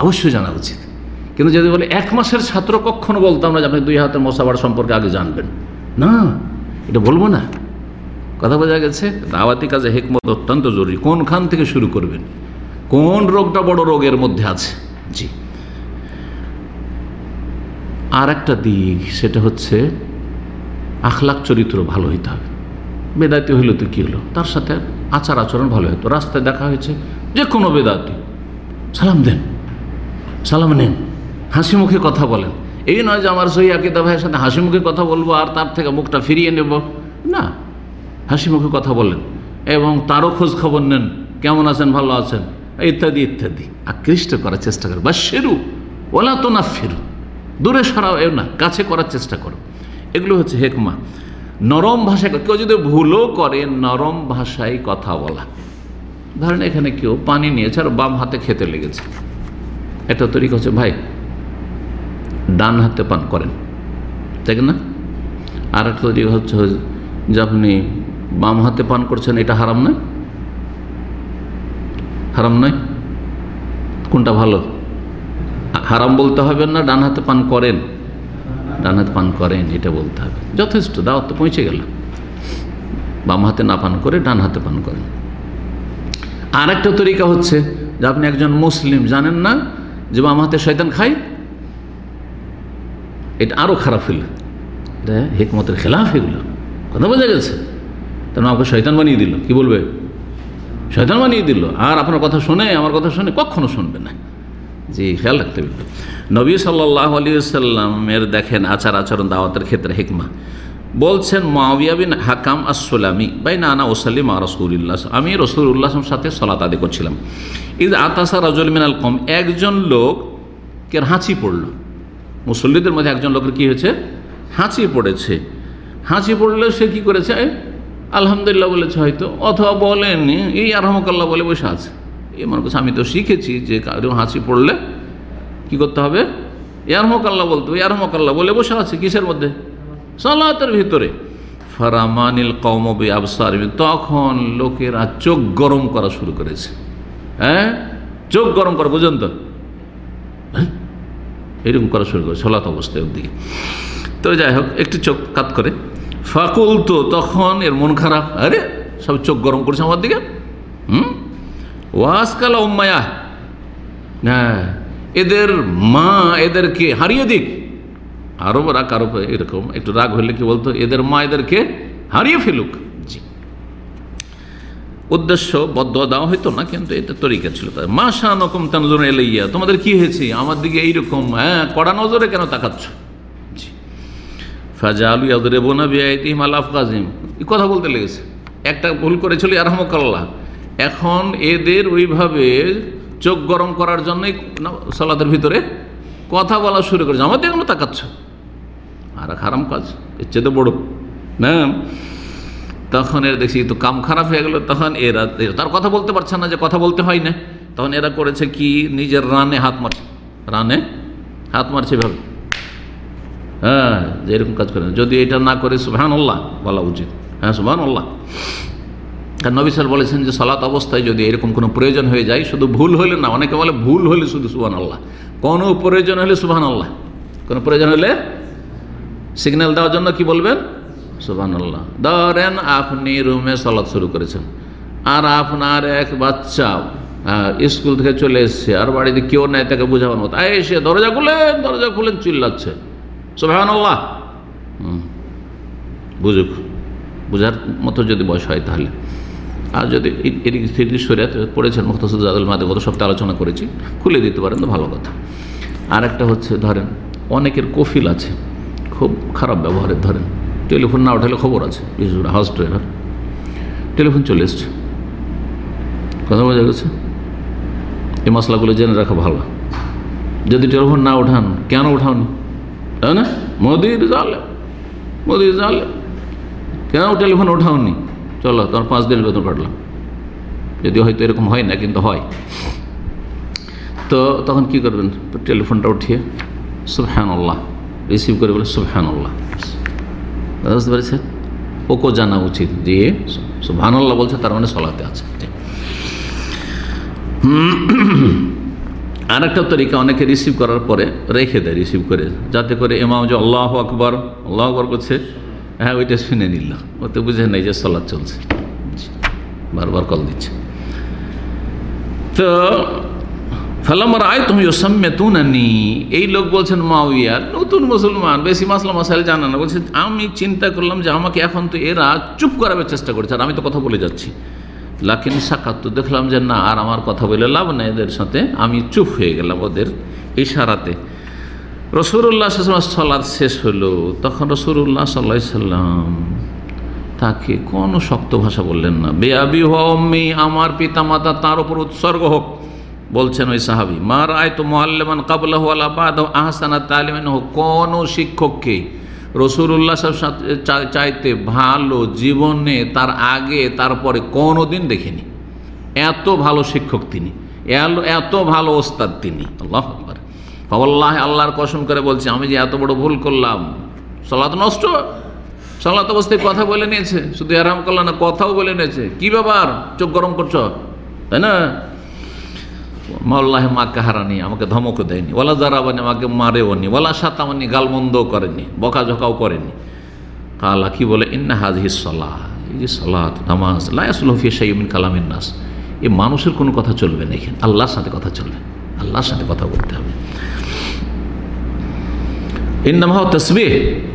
অবশ্যই জানা উচিত। কিন্তু যদি বলে এক মাসের ছাত্র কখনো বলতাম না যে আপনি দুই হাতের মোসাফার সম্পর্কে আগে জানবেন। না, এটা বলব না। কথা বোঝা গেছে? দাওয়াতি কাজে হেকমত অত্যন্ত জরুরি। কোনখান থেকে শুরু করবেন? কোন রোগটা বড় রোগের মধ্যে আছে? জি। আর একটা দিক, সেটা হচ্ছে আখলাক চরিত্র ভালো হইতে হবে। বেদাতি হইল তো কী হলো? তার সাথে আচার আচরণ ভালো হতো রাস্তায় দেখা হয়েছে যে কোনো বেদাতি। সালাম দেন। সালাম নেন। হাসি মুখে কথা বলেন। এই নয় যে আমার সহি আকিদা ভাইয়ের সাথে হাসি মুখে কথা বলব আর তার থেকে মুখটা ফিরিয়ে নেব। না, হাসি মুখে কথা বলেন এবং তারও খোঁজ খবর নেন, কেমন আছেন, ভালো আছেন, ইত্যাদি ইত্যাদি। আকৃষ্ট করার চেষ্টা করো বা সেরু ওলা তো না ফেরু দূরে সরাও, এও না, কাছে করার চেষ্টা করো এগুলো হচ্ছে হেকমা। নরম ভাষায় কেউ যদি ভুলও করে, নরম ভাষায় কথা বলা। ধরেন এখানে কেউ পানি নিয়েছে আর বাম হাতে খেতে লেগেছে। একটা তরিকা হচ্ছে, ভাই ডান হাতে পান করেন। তাই না? আর একটা তরিকা হচ্ছে যে আপনি বাম হাতে পান করছেন, এটা হারাম নয়? হারাম নয়? কোনটা ভালো? হারাম বলতে হবে না, ডান হাতে পান করেন। ডান হাতে পান করেন, এটা বলতে হবে। যথেষ্ট, দাওয়াত তো পৌঁছে গেল। বাম হাতে না পান করে ডান হাতে পান করেন। আর একটা তরিকা হচ্ছে যে আপনি একজন মুসলিম, জানেন না যে বাম হাতে শয়তান খাই এটা আরও খারাপ হইল। এটা হেকমতের খেলাফ এগুলো কথা বোঝা গেছে? তার আমাকে শয়তান বানিয়ে দিল। কি বলবে? শয়তান বানিয়ে দিল। আর আপনার কথা শুনে, আমার কথা শুনে কখনো শুনবে না। জি, খেয়াল রাখতে হবে। নবী সাল্লাহ আলী সাল্লামের দেখেন আচার আচরণ দাওয়াতের ক্ষেত্রে হেকমা। বলছেন মাওয়াবিয়া বিন হাকাম আসসালামি বাই নানা ওসালিম আর রসুল্লাহ আমি রসুল রসুল্লাহর সাথে সলাত আদি করছিলাম। ঈদ আতাসা রাজুল মিনাল কম একজন লোক কে হাঁচি পড়ল। মুসল্লিদের মধ্যে একজন লোকের কি হয়েছে? হাঁচি পড়েছে। হাঁচি পড়লে সে কি করেছে? আলহামদুলিল্লাহ বলেছে হয়তো। অথবা বলেনি, এই আরহামকাল্লাহ বলে বসে আছে। এ মনে করছে, আমি তো শিখেছি যে কারও হাঁচি পড়লে কি করতে হবে? ইয়ারহমকাল্লাহ বলতে হবে ইয়ারহমকাল্লাহ বলে বসে আছে কিসের মধ্যে? সালাতের ভিতরে। ফারামানিল কৌমবি আবসার তখন লোকেরা চোখ গরম করা শুরু করেছে। হ্যাঁ? চোখ গরম করা বুঝুন তো? এরকম করা শুরু করে সলাত অবস্থায় দিকে। তো যাই হোক, একটু চোখ কাত করে। ফাকুল তো তখন এর মন খারাপ। আরে, সব চোখ গরম করছে আমার দিকে? হুম? ওয়াসকালা উম্মায়া। হ্যাঁ এদের মা এদেরকে হারিয়ে দিক। আরও রাগ আরও এরকম। একটু রাগ হইলে কি বলতো? এদের মা এদেরকে হারিয়ে ফেলুক। উদ্দেশ্য বদ্ধ দেওয়া হইতো না, কিন্তু এটা তরিকা ছিল তাই মা শাহ নকম তানজুর এলাইয়া তোমাদের কি হয়েছে? আমার দিকে এইরকম হ্যাঁ কড়া নজরে কেন তাকাচ্ছ? ফাজা আলু ইয়াদুরে বোনা বিআইতিম আলাফ কাজিম এই কথা বলতে লেগেছে। একটা ভুল করেছিল আরহামকাল্লাহ এখন এদের ওইভাবে চোখ গরম করার জন্যই সালাদের ভিতরে কথা বলা শুরু করেছে। আমাদের এখনও তাকাচ্ছ। আর হারাম কাজ, এর চেয়ে তো বড়। না? তখন এরা দেখছি তো কাম খারাপ হয়ে গেল। তখন এরা, তার কথা বলতে পারছে না যে কথা বলতে হয় না। তখন এরা করেছে কি? নিজের রানে হাত মারছে রানে হাত মারছে এভাবে। হ্যাঁ যে এরকম কাজ করে যদি এটা না করে সুহান আল্লাহ বলা উচিত। হ্যাঁ সুহান আল্লাহ কারণ নবী স্যার বলেছেন যে সলাত অবস্থায় যদি এরকম কোনো প্রয়োজন হয়ে যায়, শুধু ভুল হলে না, অনেকে বলে ভুল হলে শুধু সুবান আল্লাহ কোনো প্রয়োজন হলে সুবাহান আল্লাহ কোনো প্রয়োজন হলে সিগন্যাল দেওয়ার জন্য কি বলবেন? আল্লাহ ধরেন আপনি রুমে সলাৎ শুরু করেছেন, আর আপনার এক বাচ্চা স্কুল থেকে চলে এসছে, আর বাড়িতে কেউ নাই, তাকে বোঝাবার মতো। এসে দরজা খুলেন দরজা খুলেন, চিল্লাচ্ছে। আল্লাহ বুঝুক। বোঝার মতো যদি বয়স হয় তাহলে। আর যদি এদিক স্থিতি সরিয়াতে পড়েছেন মুখতাসুদ্দাদুল মাদে গত সপ্তাহে আলোচনা করেছি, খুলে দিতে পারেন তো ভালো কথা। আর একটা হচ্ছে, ধরেন, অনেকের কফিল আছে, খুব খারাপ ব্যবহারের, ধরেন টেলিফোন না উঠালে খবর আছে বিশেষ করে হাউস ড্রাইভার টেলিফোন চলে এসছে। কথা বোঝা গেছে? এই মশলাগুলো জেনে রাখা ভালো। যদি টেলিফোন না উঠান কেন উঠাওনি তাই না? মোদির জালে মোদির জালে। কেন টেলিফোন ওঠাওনি? চলো, তোমার পাঁচ দিনের বেতন কাটলাম। যদি হয়তো এরকম হয় না, কিন্তু হয়। তো তখন কি করবেন? টেলিফোনটা উঠিয়ে সুবহান আল্লাহ রিসিভ করে বলে সুবহান আল্লাহ বুঝতে পেরেছেন? ওকেও জানা উচিত যে সুবহান আল্লাহ বলছে তার মানে সলাতে আছে। আর একটা তরিকা অনেকে রিসিভ করার পরে রেখে দেয় রিসিভ করে। যাতে করে এমাম যে আল্লাহ আকবর আল্লাহ আকবর করছে হ্যাঁ ওইটা শুনে নিল। ওতে বুঝে নেই যে সলাদ চলছে। বারবার কল দিচ্ছে। তো ফালামার আয় তুমি ওসাম্মে তুনানি এই লোক বলছেন, মাউইয়া, নতুন মুসলমান, বেশি মাসলা মশাইল জানা না। বলছে, আমি চিন্তা করলাম যে আমাকে এখন তো এরা চুপ করাবার চেষ্টা করছে, আর আমি তো কথা বলে যাচ্ছি। লাকিন সাক্ষাৎ তো দেখলাম যে না, আর আমার কথা বলে লাভ নেই এদের সাথে, আমি চুপ হয়ে গেলাম ওদের ইশারাতে। রসুরুল্লাহ সাল্লাদ শেষ হলো, তখন রসুরুল্লাহ সাল্লাহ সাল্লাম তাকে কোনো শক্ত ভাষা বললেন না। বেআবি হমি আমার পিতা মাতা তার উপর উৎসর্গ হোক। বলছেন ওই সাহাবি মার আয় তো মোয়াল্লেমান কাবুল্লাহ আলাবাদ আহসানা তালিমেন হোক কোনো শিক্ষককে রসুরুল্লাহ চাইতে ভালো জীবনে তার আগে, তারপরে কোনো দিন দেখেনি। এত ভালো শিক্ষক তিনি এত ভালো ওস্তাদ তিনি। আল্লাহ আকবর। আল্লাহ আল্লাহর কসম করে বলছে, আমি যে এত বড় ভুল করলাম, সলাত নষ্ট? সলাত অবস্থায় কথা বলে নিয়েছে, শুধু আরাম করলাম না, কথাও বলে নিয়েছে। কি ব্যাপার? চোখ গরম করছ? তাই না? মাল্লাহ মাকে হারানি, আমাকে ধমকও দেয়নি। ওলা জারাবানি আমাকে মারেও নি। ওলা সাতামানি, গালমন্দও করেনি, বকাঝকাও করেনি। কালা কি বলে? ইন্না হাজহি সলাহ। এই সলাত, নামাজ লায়াসুলফি সাইমিন কালামিন নাস। এ মানুষের কোনো কথা চলবে না এখানে। আল্লাহর সাথে কথা চলবে। আল্লাহর সাথে কথা বলতে হবে। ইন্নামা তসবি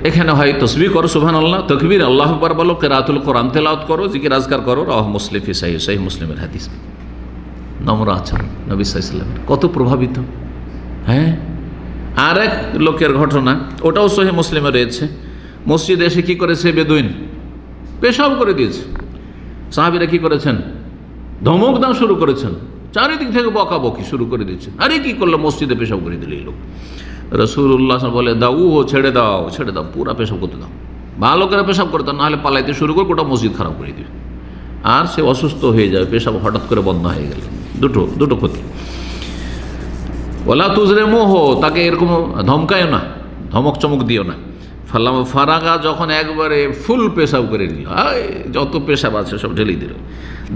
এখানে হয় তসবি করো সুবহান আল্লাহ তকবির, আল্লাহ আকবার বলো। কেরাতুল কোরআন তেলাওয়াত করো, জিকির আজকার করো। রাহ মুসলিম সাহি সাহি মুসলিমের হাদিস। নম্র আচরণ, নবী সাইসলামের কত প্রভাবিত? হ্যাঁ? আর এক লোকের ঘটনা, ওটাও সহি মুসলিমে রয়েছে। মসজিদে এসে কী করেছে? বেদুইন পেশাব করে দিয়েছে। সাহাবিরা কী করেছেন? ধমক দাও শুরু করেছেন। চারিদিক থেকে বকাবকি শুরু করে দিচ্ছেন আরে কি করল? মসজিদে পেশাব করে দিল এই লোক। রসুল্লাহ বলে দাও ও ছেড়ে দাও ছেড়ে দাও, পুরা পেশাব করতে দাও। ভালো করে পেশাব করতে নাহলে পালাইতে শুরু করে, গোটা মসজিদ খারাপ করে দিবে। আর সে অসুস্থ হয়ে যাবে, পেশাব হঠাৎ করে বন্ধ হয়ে গেল। দুটো দুটো ক্ষতি। ওলা তুজরে মোহ তাকে এরকম ধমকায় না, ধমক চমক দিও না। ফাল্লাম ফারাগা যখন একবারে ফুল পেশাব করে দিল যত পেশাব আছে সব ঢেলে দিল।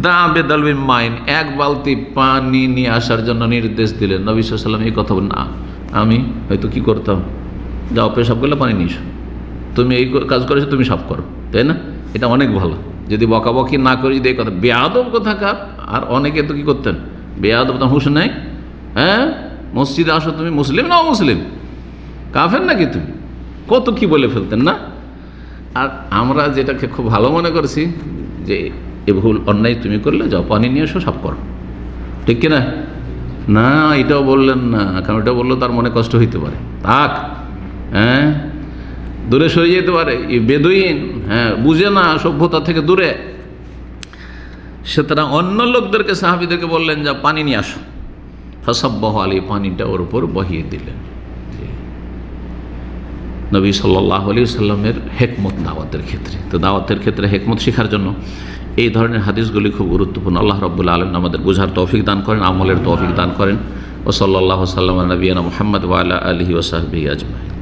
দা বেদালবিন মাইন, এক বালতি পানি নিয়ে আসার জন্য নির্দেশ দিলেন। নবী সাল্লাম এই কথা না আমি হয়তো কি করতাম? যাও পেশাব করলে পানি নিস তুমি এই কাজ করেছ, তুমি সব করো। তাই না? এটা অনেক ভালো। যদি বকাবকি না করে, যদি এই কথা বেয়াদব আর অনেকে তো কী করতেন? বেয়াদব তো হুশ নেই। হ্যাঁ? মসজিদে আসো তুমি, মুসলিম না মুসলিম কাফের নাকি তুমি? কত কি বলে ফেলতেন না? আর আমরা যেটাকে খুব ভালো মনে করছি, যে এ ভুল অন্যায় তুমি করলে, যাও পানি নিয়ে এসো সব করো। ঠিক কিনা? না, এটাও বললেন না, কারণ এটা বলল তার মনে কষ্ট হইতে পারে। থাক হ্যাঁ? দূরে সরে যেতে পারে। এই বেদুইন হ্যাঁ বুঝে না সভ্যতা থেকে দূরে। সুতরাং অন্য লোকদেরকে সাহাবিদেরকে বললেন যা, পানি নিয়ে আসো। ফসাব্বাহ আলী পানিটা ওর উপর বহিয়ে দিলেন। নবী সাল্লাহ আলী সাল্লামের হেকমত দাওয়াতের ক্ষেত্রে। তো দাওয়াতের ক্ষেত্রে হেকমত শেখার জন্য এই ধরনের হাদিসগুলি খুব গুরুত্বপূর্ণ। আল্লাহ রব্বুল্লা আলম আমাদের বোঝার তৌফিক দান করেন, আমলের তৌফিক দান করেন। ও সাল্লাহ সাল্লাম নবীনা মোহাম্মদ ওয়ালা আলহি ওসাহবি আজমাই